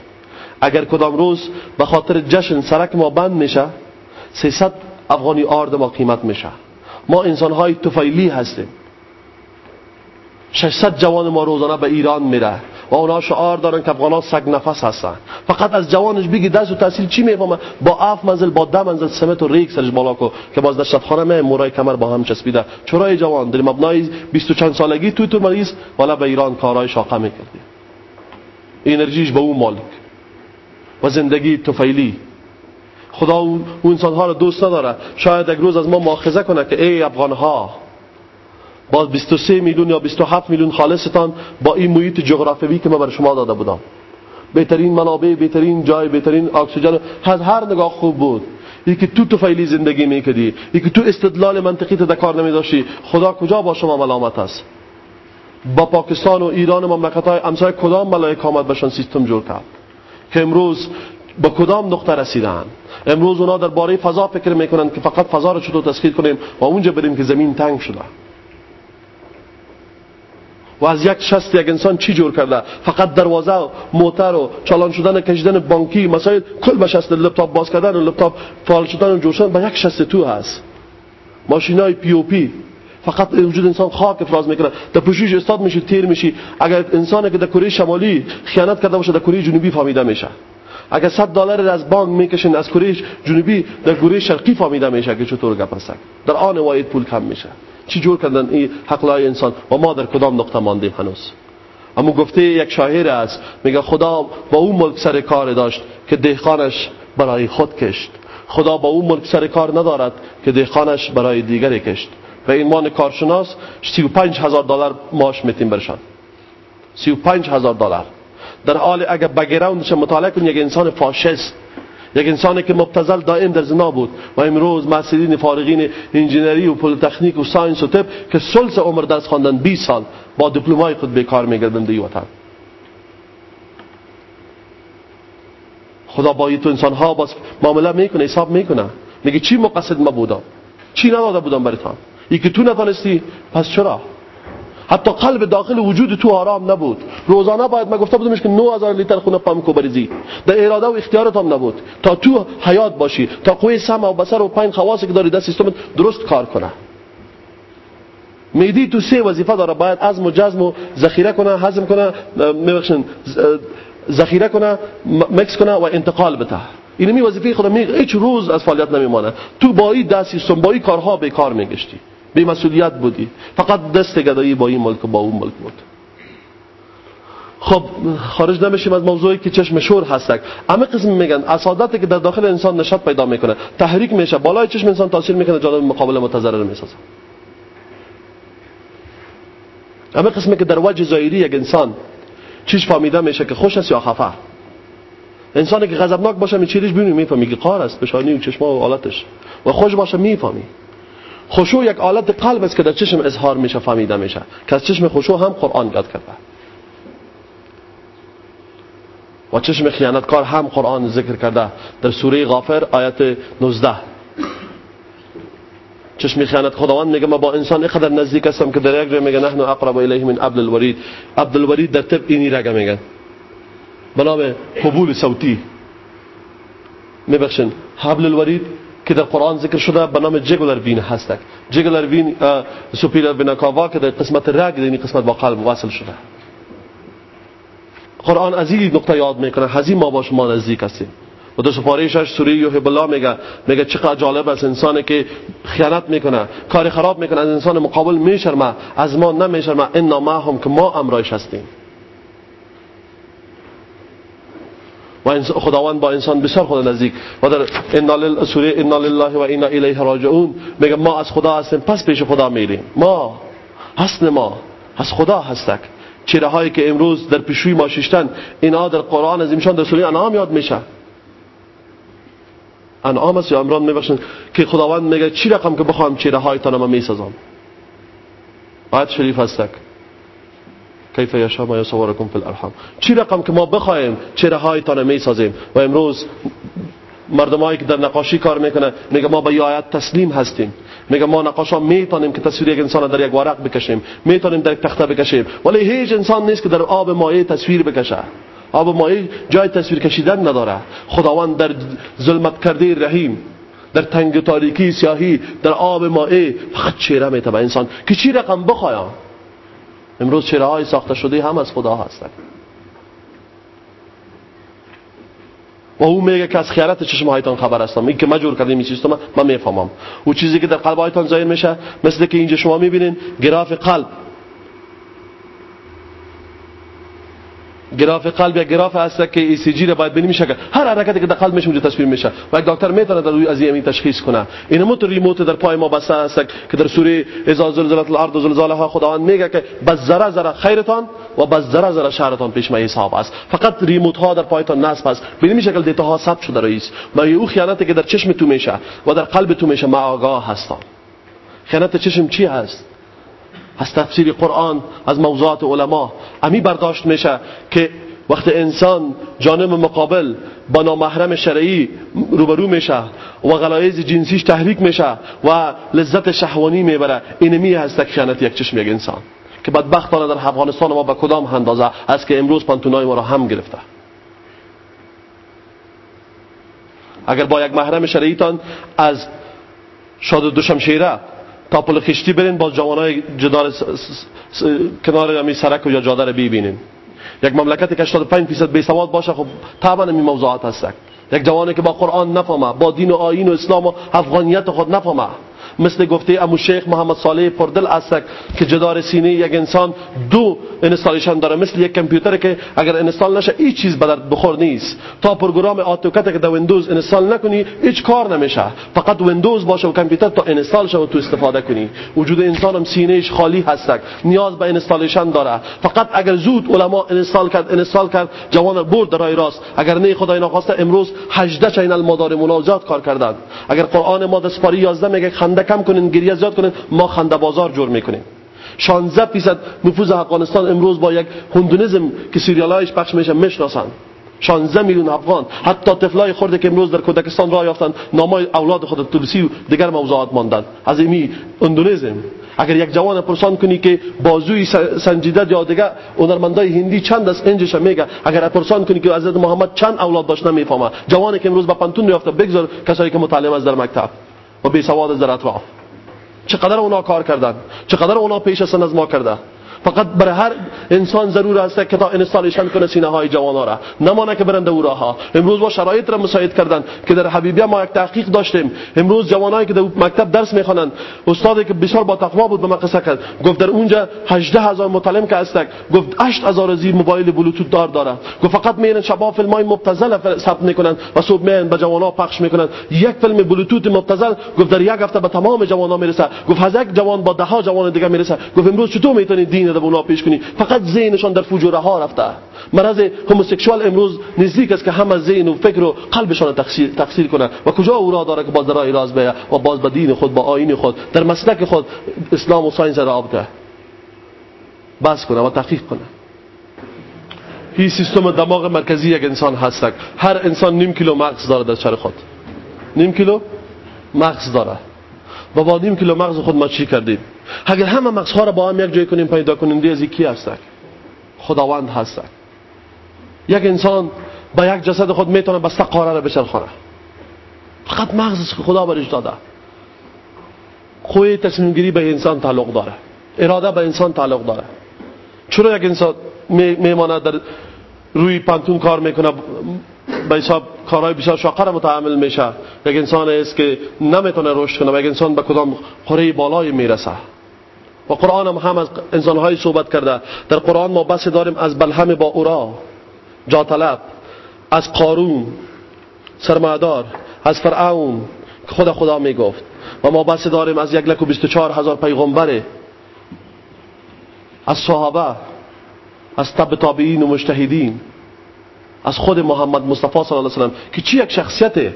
اگر کدام روز به خاطر جشن سرک ما بند میشه 300 افغانی آرد ما قیمت میشه. ما انسان های توفیلی هستیم. 600 جوان ما روزانه به ایران میره و اونا شعار دارن که افغان سگ نفس هستن. فقط از جوانش بگی دست و تحصیل چی می‌فهمه با اف منزل با ده منزل سمت و ریک سرش بالا کو که باز در خانه مورای کمر با هم چسبیده. چرای جوان در مبنای 20 چند سالگی توی تو مریض والا به ایران کارهای شاقه می‌کردی. انرژیش به اون مالک و زندگی توفیلی. خدا اون انسان ها رو دوست نداره. شاید یک روز از ما مؤاخذه کنه که ای افغان ها با 23 میلیون یا 27 میلیون خالصتان با این محیط جغرافیایی که ما بر شما داده بودم. بهترین منابع بهترین جای بهترین اکسیژن از هر نگاه خوب بود. یکی تو تو فعلی زندگی می‌کردی یکی تو استدلال منطقی تو کار نمیداشتی خدا کجا با شما ملامت است؟ با پاکستان و ایران و مملکت های امثال کدام ملائک آمد بشان سیستم جور کرد؟ که امروز با کدام نقطه رسیدن؟ امروز اونا در باره فضا فکر می‌کنن که فقط فضا رو چطور تسخیر کنیم و اونجا بریم که زمین تنگ شده. و از یک شست یک انسان چی جور کرده؟ فقط دروازه و موتر و چالان شدن کشیدن بانکی مسائل کل به شست. لپتاپ باز کردن و لپتاپ فعال شدن و جور شدن به یک شست تو هست. ماشینای پی او پی فقط وجود انسان خاک افراز می‌کنه. در پوشش استاد میشه تیر میشی. اگر انسانی که در کره شمالی خیانت کرده باشه در کره جنوبی فهمیده میشه. اگر 100 دلار از بانک می‌کشین از کره جنوبی در کره شرقی فهمیده میشه که چطور گپ در آن واحد پول کم میشه. چی جور کردن این حقلای انسان؟ و ما در کدام نقطه ماندیم هنوز؟ اما گفته یک شاعر است میگه خدا با اون ملک سر کار داشت که دهخانش برای خود کشت. خدا با اون ملک سر کار ندارد که دهخانش برای دیگری کشت. و ایمان کارشناس 35 هزار دلار ماش میتیم برشان. 35 هزار دلار. در حال اگر بگراوندش مطالعه کنید یک انسان فاشست. یک انسانی که مبتذل دائم در زنا بود و امروز محصلین فارغین انجینری و پلیتکنیک و ساینس و طب که ثلث عمر درس خواندن 20 سال با دیپلمای خود بیکار میگردن در وطن. خدا با تو انسان ها باز معامله می‌کنه حساب می‌کنه. میگه چی مقصد ما بودم چی نداده بودم برای تو؟ ای تو نتانستی پس چرا؟ حتی قلب داخل وجود تو آرام نبود. روزانه باید ما گفته بودمش که 9000 لیتر خون پم کو بریزی. در اراده و اختیارت هم نبود. تا تو حیات باشی تا قوی سمع و بصر و پنج خواصی که داری در سیستم درست کار کنه. میدی تو سه وظیفه داره باید از و جزم و ذخیره کنه هضم کنه میبخشن ذخیره کنه مکس کنه و انتقال بده. این می وظیفه خدا می هیچ روز از فعالیت نمیمانه. تو با این دستی سنبایی کارها به کار میگشتی. بی مسئولیت بودی. فقط دست گدایی با این ملک با اون ملک بود. خب خارج نمیشیم از موضوعی که چشم شور هستک. همه قسم میگن اسادتی که در داخل انسان نشاط پیدا می‌کنه. تحریک میشه بالای چشم انسان تاثیر می‌کنه جانب مقابل متضرر می‌سازه. همه قسمی که در وجه ظاهری یک انسان چیش فهمیده میشه که خوش است یا خفه. انسانی که غضبناک باشه می چیزش ببینی می‌فهمی که قار است بشانی و چشما و حالتش. و خوش باشه می‌فهمی خشوع یک حالت قلب است که در چشم اظهار میشه فهمیده میشه. که از چشم خشوع هم قرآن یاد کرده. و چشم خیانتکار هم قرآن ذکر کرده. در سوره غافر آیت 19 چشم خیانت خداوند میگه ما با انسان اینقدر نزدیک هستم که در یک میگه نحن اقرب الیه من عبد الورید. عبد الورید در طب اینی رگه میگن به نام قبول صوتی. میبخشن حبل الورید که در قرآن ذکر شده به نام جگولر وین هست جگولر وین سوپیرر وینا کاوا که در قسمت رگ در قسمت با قلب وصل شده. قرآن از این نقطه یاد می‌کنه هزی ما با شما نزدیک هستیم. و در سپاره شش سوره یوحب الله میگه میگه چقدر جالب است انسانی که خیانت می‌کنه کار خراب می‌کنه از انسان مقابل میشرمه از ما نمیشرمه انا هم که ما امرایش هستیم. و خداوند با انسان بسیار خود نزدیک. و در ان سوره انا لله و انا الیه راجعون. میگه ما از خدا هستیم پس پیش خدا میریم. ما حسن ما. از خدا هستک. چهره هایی که امروز در پیشوی ما ششتن اینا در قرآن از در سوره انعام یاد میشه. انعام است یا امران میبخشن که خداوند میگه چی رقم که بخوام چهره هایتان ما می‌سازم؟ آیت شریف هستک. کیف یشا ما یصورکم فی الارحام. چی رقم که ما بخوایم چهره هایتان می‌سازیم؟ و امروز مردمایی که در نقاشی کار می‌کنه میگه ما به آیت تسلیم هستیم. میگه ما نقاشا می‌تونیم که تصویر یک انسان در یک ورق بکشیم. می‌تونیم در یک تخته بکشیم. ولی هیچ انسان نیست که در آب مایع تصویر بکشه. آب مایع جای تصویر کشیدن نداره. خداوند در ظلمت کرده رحیم در تنگ تاریکی سیاهی در آب مایع فقط چهره می‌تونه انسان که چی رقم بخوایم امروز چهره های ساخته شده هم از خدا هستند و او میگه که از خیالت چشم هایتان خبر هستم این که مجور کردیم این سیستم من می‌فهمم. او چیزی که در قلب هایتان ظاهر میشه مثل که اینجا شما می‌بینین گراف قلب. گراف قلب یا گراف هست که ای سی جی را باید ببینیم میشه هر حرکتی که در قلب میشه اونجا تصویر میشه. و یک دکتر می‌تونه در روی از این تشخیص کنه. این مو ریموت در پای ما بسته است که در سوره اذا زلزلت الارض زلزالها خداوند میگه که بس ذره ذره خیرتان و بس ذره ذره شرتان پیش ما حساب است. فقط ریموت ها در پایتان نصب است. ببینیم شکل دیتا ها ثبت شده رئیس. و او خیانتی که در چشم تو میشه و در قلب تو میشه ما آگاه هستم. خیانت چشم چی هست؟ از تفسیر قرآن از موضوعات علما. امی برداشت میشه که وقت انسان جانب مقابل با نامحرم شرعی روبرو میشه و غلایز جنسیش تحریک میشه و لذت شهوانی می‌بره اینمی هست خیانت یک چشم یک انسان. که بدبختانه در افغانستان ما به کدام اندازه است که امروز پانتونای ما را هم گرفته. اگر با یک محرم شرعیتان از شاد دوشمشیره تا پل خشتی برین با جوانای جدار کنار امی سرک یا جاده رو ببینین. یک مملکتی که 85 درصد بی سواد باشه خب طبعا این موضوعات هست یک جوانی که با قرآن نفهمه با دین و آیین و اسلام و افغانیت خود نفهمه. مثل گفته امو شیخ محمد صالح پردل است که جدار سینه یک انسان دو installation داره مثل یک کامپیوتر که اگر install نشه هیچ چیز به بخور نیست. تا program AutoCAD که در ویندوز install نکنی هیچ کار نمیشه. فقط ویندوز باشه و کامپیوتر تا install شه و تو استفاده کنی. وجود انسان هم سینهش خالی هست نیاز به installation داره. فقط اگر زود علما install کرد install کرد جوان برد در راست. اگر نه خدای ناخواسته امروز 18 channel مدار مناجات کار کردن. اگر قرآن ما دسپاری 11 میگه خنده کم کنین گریه زیاد کنین ما خنده بازار جور می‌کنیم. 16 فیصد نفوذ افغانستان امروز با یک Hinduism که سریال هایش پخش میشه می‌شناسن. 16 میلیون افغان حتی طفلای خورده که امروز در کودکستان راه یافتن نامای اولاد خود تلسی و دیگر موضوعات ماندن. از ایمی اندونزم اگر یک جوان پرسان کنی که بازوی سنجیده یا دیگه هنرمندای هندی چند است اینجش میگه. اگر پرسان کنی که حضرت محمد چند اولاد داشت نمی‌فهمه. جوانی که امروز به پنتون یافته بگذار کسایی که متعلم از در مکتب. و بی سواد از در اطراف چقدر اونا کار کردن؟ چقدر اونا پیش از ما کرده فقط برای هر انسان ضرور است که تا انستالیشن کنه سینه های جوان را نمانه که برنده او راه امروز با شرایط را مساعد کردن که در حبیبیه ما یک تحقیق داشتیم. امروز جوانایی که در مکتب درس می‌خوانند. استادی که بسیار با تقوا بود به ما قصه کرد. گفت در اونجا 18 هزار متعلم که هستک گفت 8 هزار زیر موبایل بلوتوت دار داره گفت فقط میرن شبا فیلم های مبتذل ثبت می‌کنن و صبح میان به جوانا پخش می‌کنن یک فیلم بلوتوت مبتذل گفت در یک هفته به تمام جوانا می‌رسه گفت از جوان با ده ها جوان دیگه می‌رسه گفت امروز چطور می‌تونی دین در اونا پیش کنی. فقط ذهنشان در فجوره ها رفته. مرض هموسکسوال امروز نزدیک است که همه ذهن و فکر و قلبشان تقصیر, تقصیر کنه و کجا او را داره که باز در راز بیا و باز به دین خود با آین خود در مسلک خود اسلام و ساینس را بده بس کنه و تحقیق کنه. هی سیستم دماغ مرکزی یک انسان هست هر انسان نیم کیلو مغز داره در سر خود. نیم کیلو مغز داره. و با نیم کیلو مغز خود ما چی کردیم؟ اگر همه مغزها را با هم یک جای کنیم پیدا کنیم از کی هستک خداوند هستک یک انسان با یک جسد خود می‌تونه بسته قاره را بچرخانه فقط مغز که خدا برش داده. خوی تصمیم گیری به انسان تعلق داره. اراده به انسان تعلق داره. چرا یک انسان میماند در روی پانتون کار می‌کنه؟ به حساب کارهای بسیار شاقر متعامل میشه. یک انسان است که نمی‌تونه رشد کنه و یک انسان به کدام قره بالای می‌رسه. و قرآن هم, هم از انسانهایی صحبت کرده. در قرآن ما بحث داریم از بلهم با اورا جاطلب از قارون سرمادار از فرعون که خدا خدا می‌گفت. و ما بحث داریم از یک لک و بیست چار هزار پیغمبر از صحابه از تب تابعین و مجتهدین. از خود محمد مصطفی صلی الله علیه و که چی یک شخصیته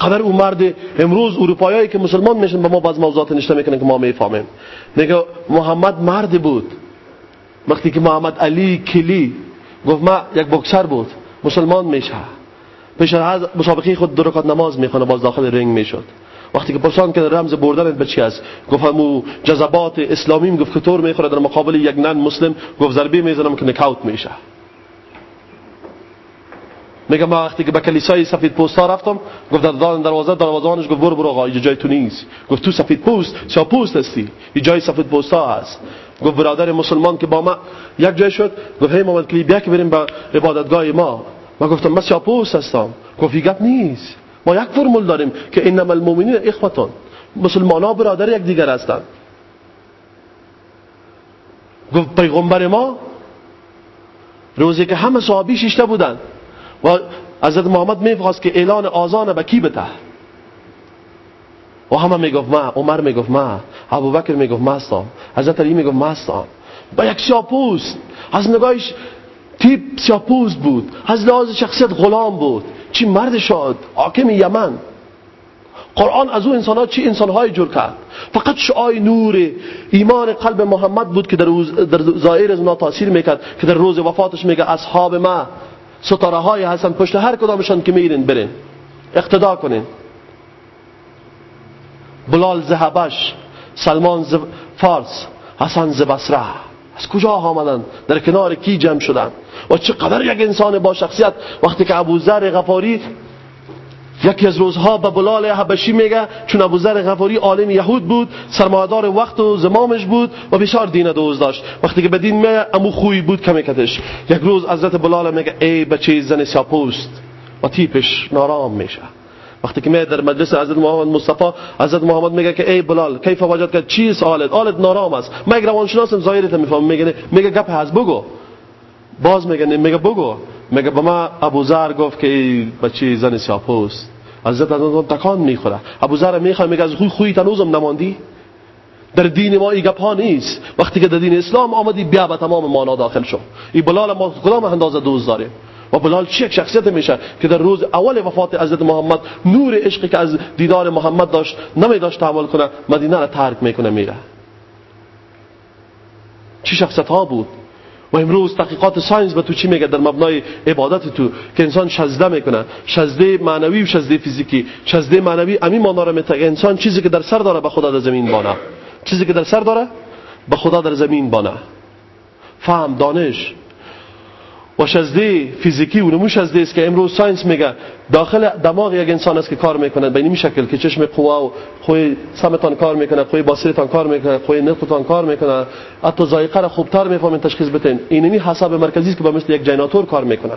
قدر اون مرد امروز اروپایی که مسلمان میشن به ما بعض موضوعات نشته می‌کنن که ما می‌فهمیم. میگه محمد مرد بود. وقتی که محمد علی کلی گفت ما یک بکسر بود مسلمان میشه. پیش از مسابقه خود دو رکعت نماز می‌خونه باز داخل رنگ می‌شد. وقتی که پرسان که رمز بردن به چی است گفت همو جذبات اسلامی گفت که طور می‌خوره در مقابل یک نن مسلم گفت ضربه می‌زنم که نکاوت میشه. میگه ما وقتی که به کلیسای سفید پوستا رفتم گفت در دروازه دروازه‌انش گفت برو برو آقا اینجا جای تو نیست. گفت تو سفید پوست سیاه پوست هستی. این جای سفید پوستا هست. گفت برادر مسلمان که با ما یک جای شد گفت هی محمد کلی بیا که بریم به عبادتگاه ما. ما گفتم من سیاه پوست هستم. گفت گپ نیست. ما یک فرمول داریم که انما المؤمنین اخوتون مسلمان ها برادر یک دیگر هستند. گفت پیغمبر ما روزی که همه صحابی شیشته بودند. و حضرت محمد میفخواست که اعلان آزان به کی بته و همه می‌گفت ما عمر می‌گفت ما ابو بکر می‌گفت ما هستم حضرت علی می‌گفت ما هستم. با یک سیاپوست از نگاهش تیپ سیاپوست بود از لحاظ شخصیت غلام بود. چی مرد شاد حاکم یمن. قرآن از او انسان ها چی انسان های جور کرد؟ فقط شعای نور ایمان قلب محمد بود که در, در ظاهر از اونا تاثیر می‌کرد که در روز وفاتش میگه اصحاب ما ستاره های هستن پشت هر کدامشان که میرین برین. اقتدا کنین. بلال زهبش سلمان ز فارس حسن ز بصره از کجا آمدن در کنار کی جمع شدن و چقدر یک انسان با شخصیت؟ وقتی که ابو ذر غفاری یکی از روزها به بلال حبشی میگه چون ابو ذر غفاری عالم یهود بود سرمایدار وقت و زمامش بود و بسیار دین دوز داشت. وقتی که به دین میگه امو خوی بود کمی کتش یک روز حضرت بلال میگه ای بچه زن سیاپوست و تیپش نارام میشه. وقتی که می در مجلس حضرت محمد مصطفی حضرت محمد میگه که ای بلال کیف وجد که چی سوالت؟ آلت نارام است. من روانشناسم ظاهرت می‌فهمم میگه میگه گپ هست بگو. باز میگه میگه بگو. میگه به ما ابو ذر گفت که بچه زن سیاپوست حضرت از اون تکان می‌خوره. ابو ذر می‌خواد میگه از خوی خوی تنوزم نماندی؟ در دین ما ای گپ نیست. وقتی که در دین اسلام آمدی بیا به تمام مانا داخل شو. این بلال ما کدام اندازه دوست داریم؟ و بلال چه شخصیت میشه که در روز اول وفات حضرت محمد نور عشقی که از دیدار محمد داشت نمی داشت تحمل کنه مدینه را ترک می‌کنه میره. چه شخصیت ها بود؟ و امروز تحقیقات science به تو چی میگه؟ در مبنای عبادت تو که انسان سجده می‌کنه. سجده معنوی و سجده فیزیکی. سجده معنوی امین مانا رو میتگه انسان چیزی که در سر داره به خدا در زمین بانه چیزی که در سر داره به خدا در زمین بانه فهم دانش. و شزده فیزیکی و نمو شزده است که امروز ساینس میگه داخل دماغ یک انسان است که کار می‌کنه به این شکل که چشم قوا و خوی سمتان کار می‌کنه خوی باسرتان کار می‌کنه خوی نطقتان کار می‌کنه حتی ذائقه را خوبتر می‌فهمین تشخیص بتین اینمی حساب مرکزی است که به مثل یک جنراتور کار می‌کنه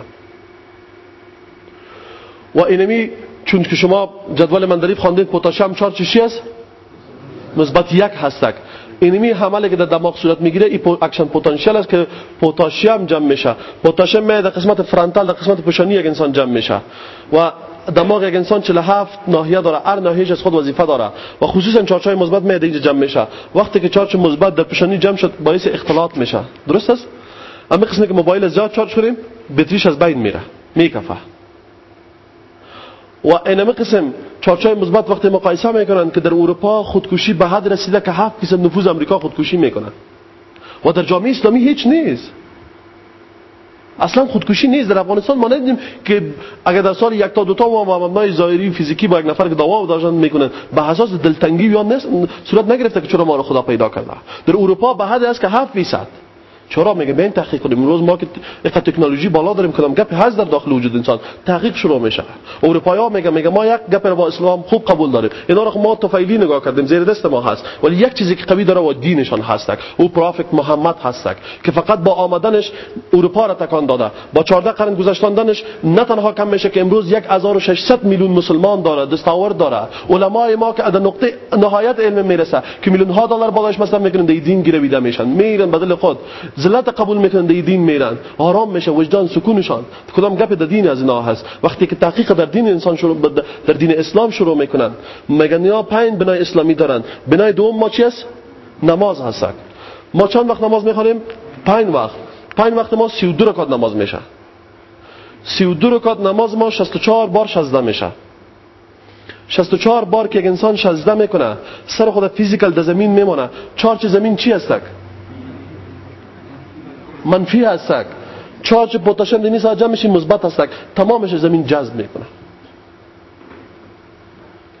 و اینمی چون که شما جدول مندلیف خواندید پتاسیم چهار چیشی است مثبت یک هستک. اینمی حمله که در دماغ صورت می‌گیره این action potential است که پتاسیم جمع میشه. پتاسیم در قسمت frontal در قسمت پشانی یک انسان جمع میشه. و دماغ یک انسان 47 ناحیه داره هر ناحیهش از خود وظیفه داره. و خصوصا charge های مثبت میاد اینجا جمع میشه. وقتی که charge مثبت در پشانی جمع شد باعث اختلاط میشه. درست است؟ اما قسمی که موبایل زیاد charge کنیم بطریش از بین میره. میکفه. و اینمه قسم چارچای مثبت وقتی مقایسه می‌کنن که در اروپا خودکشی به حد رسیده که 7 فیصد نفوذ امریکا خودکشی می‌کنن و در جامعه اسلامی هیچ نیست. اصلا خودکشی نیست. در افغانستان ما ندیدیم که اگر در سال یک تا دو تا و مبنای ظاهری فیزیکی با یک نفر که دعوا داشتن می‌کنن به اساس دلتنگی یا صورت نگرفته که چرا ما رو خدا پیدا کرده. در اروپا به حد است که 7 فیصد. چرا میگه؟ بین تحقیق کنیم. امروز ما که تکنولوژی بالا داریم کدام گپ هست در داخل وجود انسان. تحقیق شروع میشه. ها میگه میگه ما یک گپ با اسلام خوب قبول داریم. اینا رو ما توفیلی نگاه کردیم. زیر دست ما هست. ولی یک چیزی که قوی داره و دینشان هستک. او پروفت محمد هستک که فقط با آمدنش اروپا را تکان داده. با 14 قرن گذشتاندنش نه تنها کم میشه که امروز 1600 میلیون مسلمان داره دستاورد داره. علمای ما که در نقطه نهایت علم می‌رسه که میلیون ها دلار بالایش مثلا می‌کنن دین گیره میشن. میرن بدل خود. ذلت قبول می‌کنن در دین میرن آرام میشه وجدان سکونشان. کدام گپ در دین از اینا هست؟ وقتی که تحقیق در دین انسان شروع در دین اسلام شروع می‌کنن میگن یا پنج بنای اسلامی دارن بنای دوم ما چی است نماز هست ما چند وقت نماز می‌خوانیم؟ پنج وقت. پنج وقت ما 32 رکعت نماز میشه. 32 رکعت نماز ما 64 بار شزده میشه. 64 بار که انسان شزده می‌کنه سر خود physical در زمین میمونه. charge زمین چی هستک؟ منفی هستک. charge potassium در نیست جمع میشه مثبت هستک. تمامش زمین جذب می‌کنه.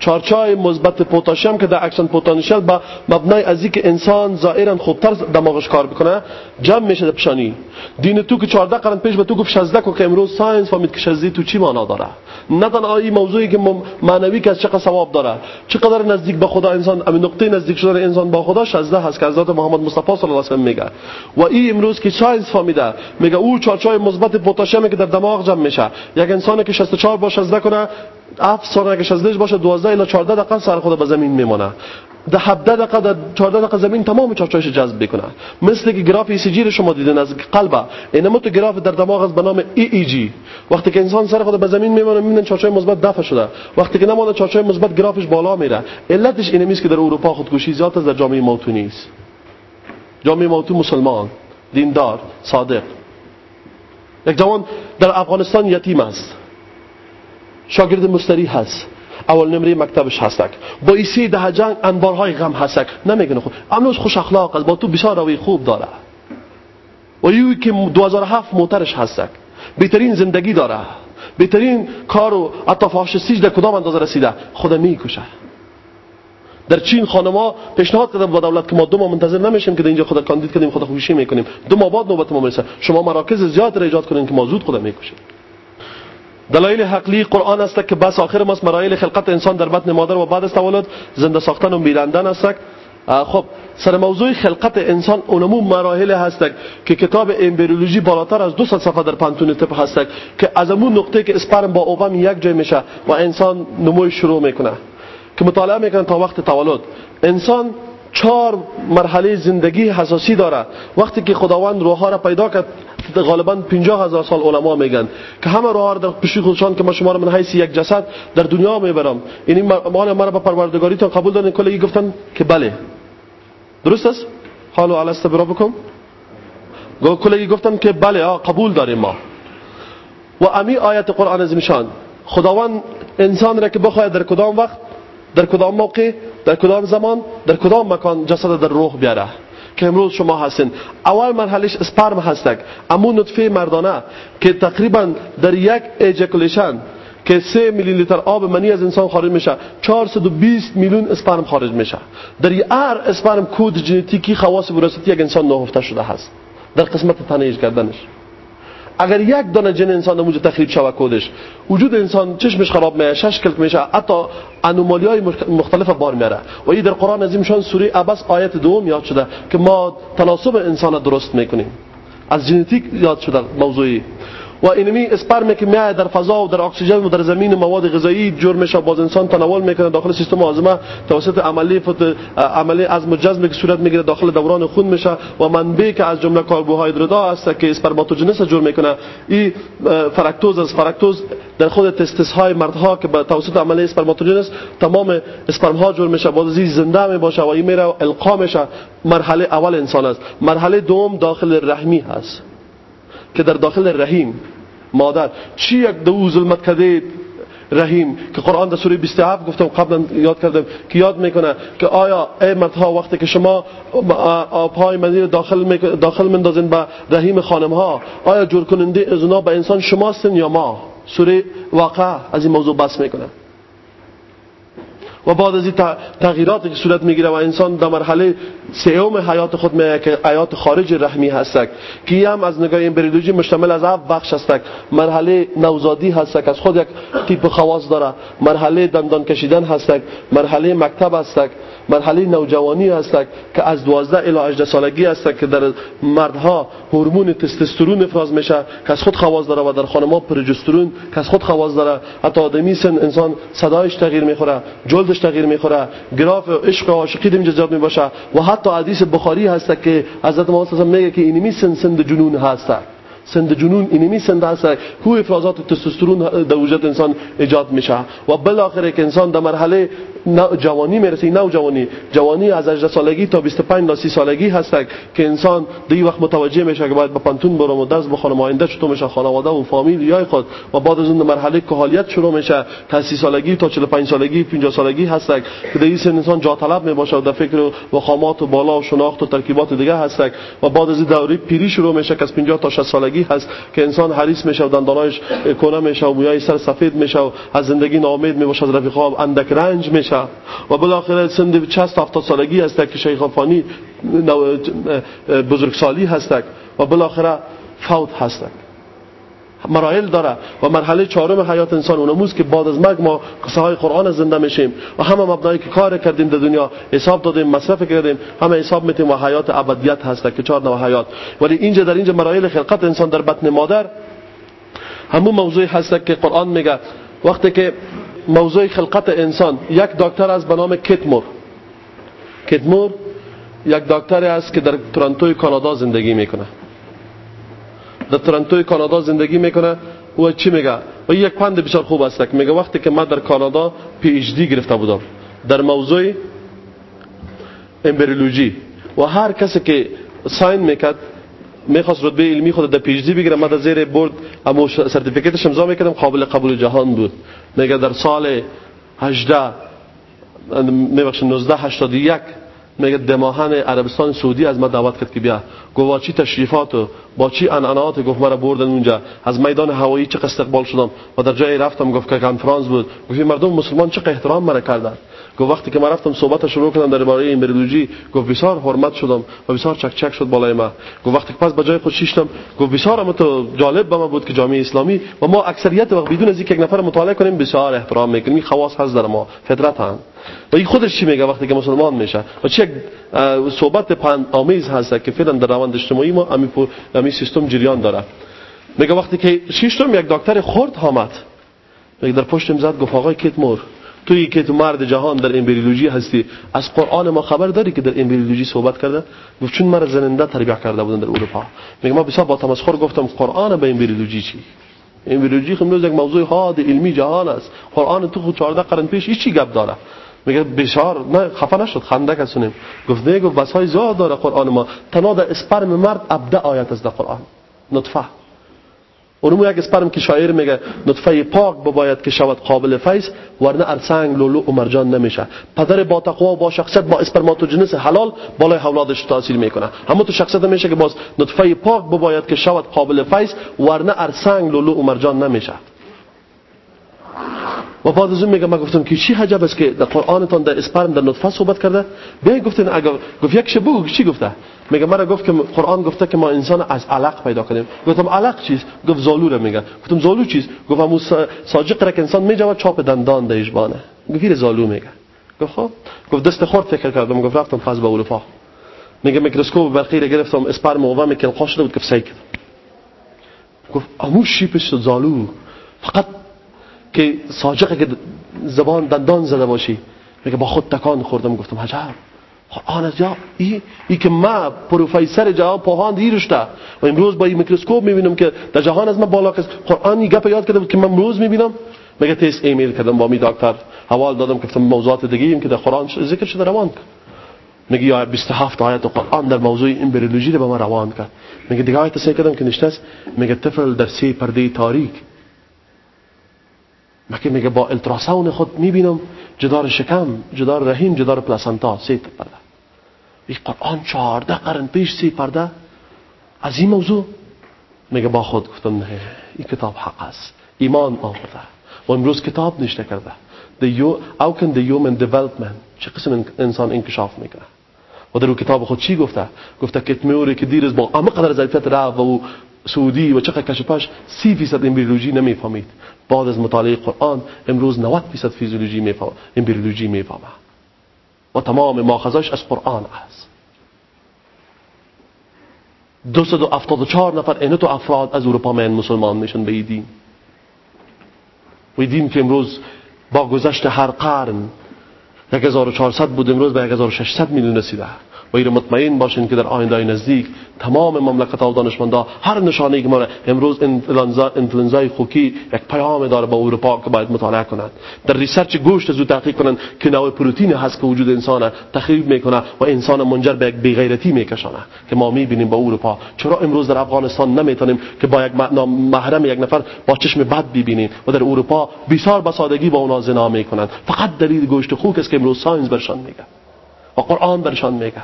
charge های مثبت potassium که در action potential با مبنای از که انسان ظاهرا خوبتر دماغش کار بکنه جمع میشه در پشانی. دین تو که 14 قرن پیش به تو گفت 16 که امروز science فهمید که 16 تو چی معنا داره. نه تنها موضوعی که معنوی که از چقدر ثواب داره. چقدر نزدیک به خدا انسان امین نقطه نزدیک شدن انسان با خدا 16 هست که حضرت محمد مصطفی صلی الله علیه و میگه. و این امروز که science فهمیده میگه او charge های مثبت potassium که در دماغ جمع میشه. یک انسانی که 64 با 16 کنه 7 ثانیه که ازش باشه 12 الی 14 دقیقه سر خود به زمین میمونه. ده 17 دقیقه در 14 دقیقه زمین تمام charge هایش جذب می‌کنه. مثل که graph ECG رو شما دیدین از قلب اینما تو گراف در دماغ از به نام EEG وقتی که انسان سر خود به زمین میمونه می‌بینن چارچای مثبت دفع شده. وقتی که نمونه چارچای مثبت گرافش بالا میره. علتش اینه میست که در اروپا خودکشی زیاد از در جامعه موتونی است جامعه موتون مسلمان دیندار صادق. یک جوان در افغانستان یتیم است. شاگرد مستری هست. اول نمره مکتبش هستک. با ایسی ده جنگ انبارهای غم هستک. نمیگن خود. امروز خوش اخلاق است. با تو بسیار روی خوب داره. و یوی که 2007 موترش هستک. بهترین زندگی داره. بهترین کار و حتی فاشستیش در کدام اندازه رسیده؟ خدا می‌کشه. در چین خانما پیشنهاد کردن با دولت که ما دو ماه منتظر نمیشیم که اینجا خدا کاندید کنیم خدا خوشی می‌کنیم. دو ماه بعد نوبت ما می‌رسه. شما مراکز زیاد را ایجاد کنین که ما زود خدا می‌کشیم. دلایل حقلی قرآن است که بس آخر ماست. مراحل خلقت انسان در بطن مادر و بعد از تولد زنده ساختن و میراندن است. خب سر موضوع خلقت انسان اونمو مراحل هست که کتاب امبریولوژی بالاتر از 200 صفحه در پانتون تپ هست که از اون نقطه که اسپرم با اووم یک جای میشه و انسان نموی شروع می‌کنه که مطالعه می‌کنن تا وقت تولد. انسان چهار مرحله زندگی حساسی داره. وقتی که خداوند روحها را پیدا کرد غالبا 50 هزار سال علما میگن که همه روحا در پیش خودشان که ما شما را من حیث یک جسد در دنیا می‌برم. یعنی ما مرا به پروردگاریتان قبول دارین کلی گفتن که بله. درست است؟ حالو علست برابکم گو کلی گفتن که بله قبول داریم ما. و امی آیت قرآن از میشان خداوند انسان را که بخواهد در کدام وقت در کدام موقع در کدام زمان در کدام مکان جسد در روح بیاره؟ که امروز شما هستین. اول مرحلهش اسپرم هستک. اما نطفه مردانه که تقریبا در یک ejaculation که 3 میلیون لیتر آب منی از انسان خارج میشه 420 میلیون اسپرم خارج میشه. در هر اسپرم کود ژنتیکی خواص وراثتی یک انسان نهفته شده هست. در قسمت تنیج کردنش. اگر یک دانه جن انسان اونجا تخریب شوه کودش وجود انسان چشمش خراب میشه شش کلک میشه حتی anomaly های مختلف بار میاره. و این در قرآن عظیم شان سوره عبس آیت دوم یاد شده که ما تناسب انسان درست می‌کنیم. از ژنتیک یاد شده موضوعی. و اینمی اسپرم که میاد در فضا و در اکسیژن و در زمین مواد غذایی جور میشه. باز انسان تناول می‌کنه داخل سیستم هاضمه. توسط عملی فت عملی از مجزم که صورت می‌گیره داخل دوران خون میشه و منبع که از جمله کربوهیدرات است که spermatogenesis جور می‌کنه. این فرکتوز از فرکتوز در خود testes های مردها که به توسط عملی spermatogenesis تمام اسپرم ها جور میشه. باز زنده می باشه و این میره القا میشه. مرحله اول انسان است. مرحله دوم داخل رحمی هست. که در داخل رحیم مادر چی یک دو ظلمت کرده رحیم؟ که قرآن در سوره 27 گفتم قبلا یاد کردم که یاد می‌کنه که آیا ای مردها وقتی که شما آبهای منی داخل داخل مندازین به رحیم خانم ها آیا جور کننده از به انسان شماستین یا ما؟ سوره واقع از این موضوع بس می‌کنه. و بعد از این تغییراتی که صورت می‌گیره و انسان در مرحله سیوم حیات خود میگه که حیات خارج رحمی هستک. که هم از نگاه امبریولوژی مشتمل از هفت بخش هستک. مرحله نوزادی هستک. از خود یک تیپ خواص داره. مرحله دندان کشیدن هستک. مرحله مکتب هستک. مرحله نوجوانی هستک که از 12 الی 18 سالگی هستک که در مردها هورمون تستوسترون افراز میشه که از خود خواص داره و در خانم‌ها پروژسترون که از خود خواص داره. حتی آدمی سن انسان صدایش تغییر می‌خوره جلدش تغییر می‌خوره گراف عشق و عاشقی اینجا زیاد می‌باشه و حتی حدیث بخاری هست که حضرت محمد میگه که اینمی سن سن جنون هست. سند جنون اینمی سند هست. هو افرازات تستوسترون در وجود انسان ایجاد میشه. و بالاخره که انسان در مرحله جوانی می‌رسه نه جوانی. جوانی از 18 سالگی تا 25 تا 30 سالگی هست که انسان دی وقت متوجه میشه که باید به پانتون برم و درس بخونم آینده چطور میشه خانواده و فامیل یا خود. و بعد از اون مرحله کهالیت شروع میشه تا 30 سالگی تا 45 سالگی 50 سالگی هست که در این انسان جا طلب می‌باشه و در فکر و خامات و بالا و شناخت و ترکیبات دیگه هست و بعد از دوره پیری شروع میشه که از 50 تا 60 سالگی هست که انسان حریص میشه و دندانایش کنه میشه و مویای سر سفید میشه و از زندگی ناامید می‌باشه از رفیقا اندک رنج میشه. و بالاخره سند 60 70 سالگی هست که شیخافانی بزرگسالی هست و بالاخره فوت هست مراحل داره و مرحله چهارم حیات انسان اونموز که بعد از مرگ ما قصه های قرآن زنده میشیم و همه مبنایی که کار کردیم در دنیا حساب دادیم مصرف کردیم همه حساب میتیم و حیات ابدیت هست که چهار نوع حیات. ولی اینجا در اینجا مراحل خلقت انسان در بطن مادر همون موضوعی هست که قرآن میگه. وقتی که موضوع خلقت انسان. یک دکتر از به نام کتمور کیت مور یک دکتر است که در تورنتو کانادا زندگی می‌کنه. در تورنتو کانادا زندگی می‌کنه. و چی میگه؟ و یک پند بسیار خوب است. که میگه وقتی که من در کانادا PhD گرفته بودم در موضوع embryology و هر کسی که sign می‌کرد می‌خواست رتبه علمی خود در PhD بگیره. من در زیر board اما certificate ش امضا می‌کردم. قابل قبول جهان بود. میگه در سال 18 میبخشید 1981 میگه دماهن عربستان سعودی از ما دعوت کرد که بیا. گفت چی تشریفات و با چی انعنات؟ گفت مرا بردن اونجا. از میدان هوایی چه استقبال شدم؟ و در جای رفتم. گفت که کنفرانس بود. گفت مردم مسلمان چه احترام مرا کردن گفت وقتی که من رفتم صحبت شروع کردم درباره امبریولوژی گفت بسیار حرمت شدم و بسیار چک چک شد بالای ما گفت وقتی پس به جای خود شیشتم گفت بسیار تو جالب به ما بود که جامعه اسلامی و ما اکثریت وقت بدون از یک نفر مطالعه کنیم بسیار احترام می‌کنیم. خواص هست در ما فطرت هم و این خودش چی میگه وقتی که مسلمان میشه؟ و چه صحبت پند آمیز هست که فعلا در روند اجتماعی ما امی, امی سیستم جریان داره. میگه وقتی که شیشتم یک دکتر خرد آمد. در پشتم زد گفت آقای کیتمور توی که تو مرد جهان در امبریولوژی هستی از قرآن ما خبر داری که در امبریولوژی صحبت کرده گفت چون مرا زننده تربیت کرده بودن در اروپا. میگه ما بسیار با تمسخر گفتم قرآن به امبریولوژی چی؟ امبریولوژی خب یک موضوع حاد علمی جهان است. قرآن تو خود 14 قرن پیش چی گپ داره. میگه بشار نه خفه نشد خنده کسونیم گفت نه گفت بس های زیاد داره قرآن ما. تنها در اسپرم مرد ابدا آیت از در قرآن. نطفه. اونمو یک اسپرم که شاعر میگه نطفه پاک بباید که شود قابل فیض ورنه ارسنگ لولو و مرجان نمیشه. پدر با تقوا با شخصیت با اسپرماتوجنس حلال بالای اولادش تاثیر می‌کنه. اما تو شخصیت میشه که باز نطفه پاک بباید که شود قابل فیض ورنه ارسنگ لولو و مرجان نمیشه. و بعد از اون میگه ما گفتم که چی حجب است که در قرآنتان در اسپرم در نطفه صحبت کرده؟ به گفتین اگر گفت یک شبو چی گفته؟ میگه مرا گفت که قرآن گفته که ما انسان از علق پیدا کنیم. گفتم علق چیست؟ گفت زالو رو میگه. گفتم زالو چیست؟ گفت همون ساجق را که انسان میجواد چاپ دندان دیش بانه. گفت زالو میگه. گفت خب. گفت دست خورد فکر کردم. گفت رفتم پس به اروپا. میگه میکروسکوپ برقی را گرفتم. اسپرم و میکل قاش بود گفت سیک گفت امو شیپش زالو؟ فقط که ساجقه که زبان دندان زده باشی میگه با خود تکان خوردم گفتم عجب. قرآن از جا ای, ای که ما پروفیسر جهان پاهان دیرشته. و امروز با این میکروسکوپ می‌بینم که در جهان از ما بالا کس قرآن این گپ یاد کرده که من امروز می‌بینم. میگه تست ایمیل کردم با می دکتر. حوال دادم گفتم موضوعات دیگه ایم که در قرآن ذکر شده روان کرد. میگه یا 27 آیت قرآن در موضوع embryology رو به ما روان کرد. میگه دیگه آیت سه کردم که نشته میگه طفل در سه پرده تاریک. مکه میگه با ultrasound خود می‌بینم جدار شکم جدار رحم جدار placenta سه پرده. این قرآن چهارده قرن پیش سی پرده. از این موضوع میگه با خود گفتم نه این کتاب حق است. ایمان آورده. و امروز کتاب نشته کرده. The how can the human development چه قسم انسان انکشاف می‌کنه؟ و در کتاب خود چی گفته؟ گفته کتمیوری که دیرز با اما قدر ظرفیت رفت و سعودی و چقدر کشپاش سی فیصد امبریولوژی نمی‌فهمید. بعد از مطالعه قرآن امروز 90 فیصد فیزیولوژی می‌فهمه امبریولوژی می‌فهمه و تمام ماخذاش از قرآن است. 274 نفر این تو افراد از اروپا من مسلمان میشن به این دین. و دین که امروز با گذشت هر قرن 1400 بود امروز به 1600 میلیون رسیده این مطمئن باشین که در آینده نزدیک تمام مملکت و دانشمندا هر نشانه که ما امروز انفلانزا انفلانزای خوکی یک پیام داره با اروپا که باید مطالعه کنند. در research گوشت خوک تحقیق کنند که نوع پروتئین هست که وجود انسان تخریب می‌کنه و انسان منجر به یک بیغیرتی میکشانه. که ما می‌بینیم با اروپا چرا امروز در افغانستان نمی‌تونیم که با یک محرم یک نفر با چشم بد ببینیم و در اروپا بسیار به سادگی با اونا زنا می‌کنند. فقط دلیل گوشت خوک است که امروز science برشان میگه و قرآن برشان میگه.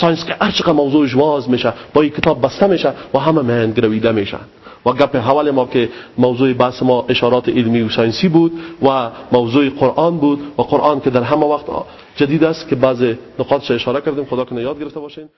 science که هر چقدر موضوعش واز میشه با این کتاب بسته میشه و همه من گرویده میشن و گپ حوال ما که موضوع بحث ما اشارات علمی و ساینسی بود و موضوع قرآن بود و قرآن که در همه وقت جدید است که بعض نقاطش اشاره کردیم. خدا کنه یاد گرفته باشین.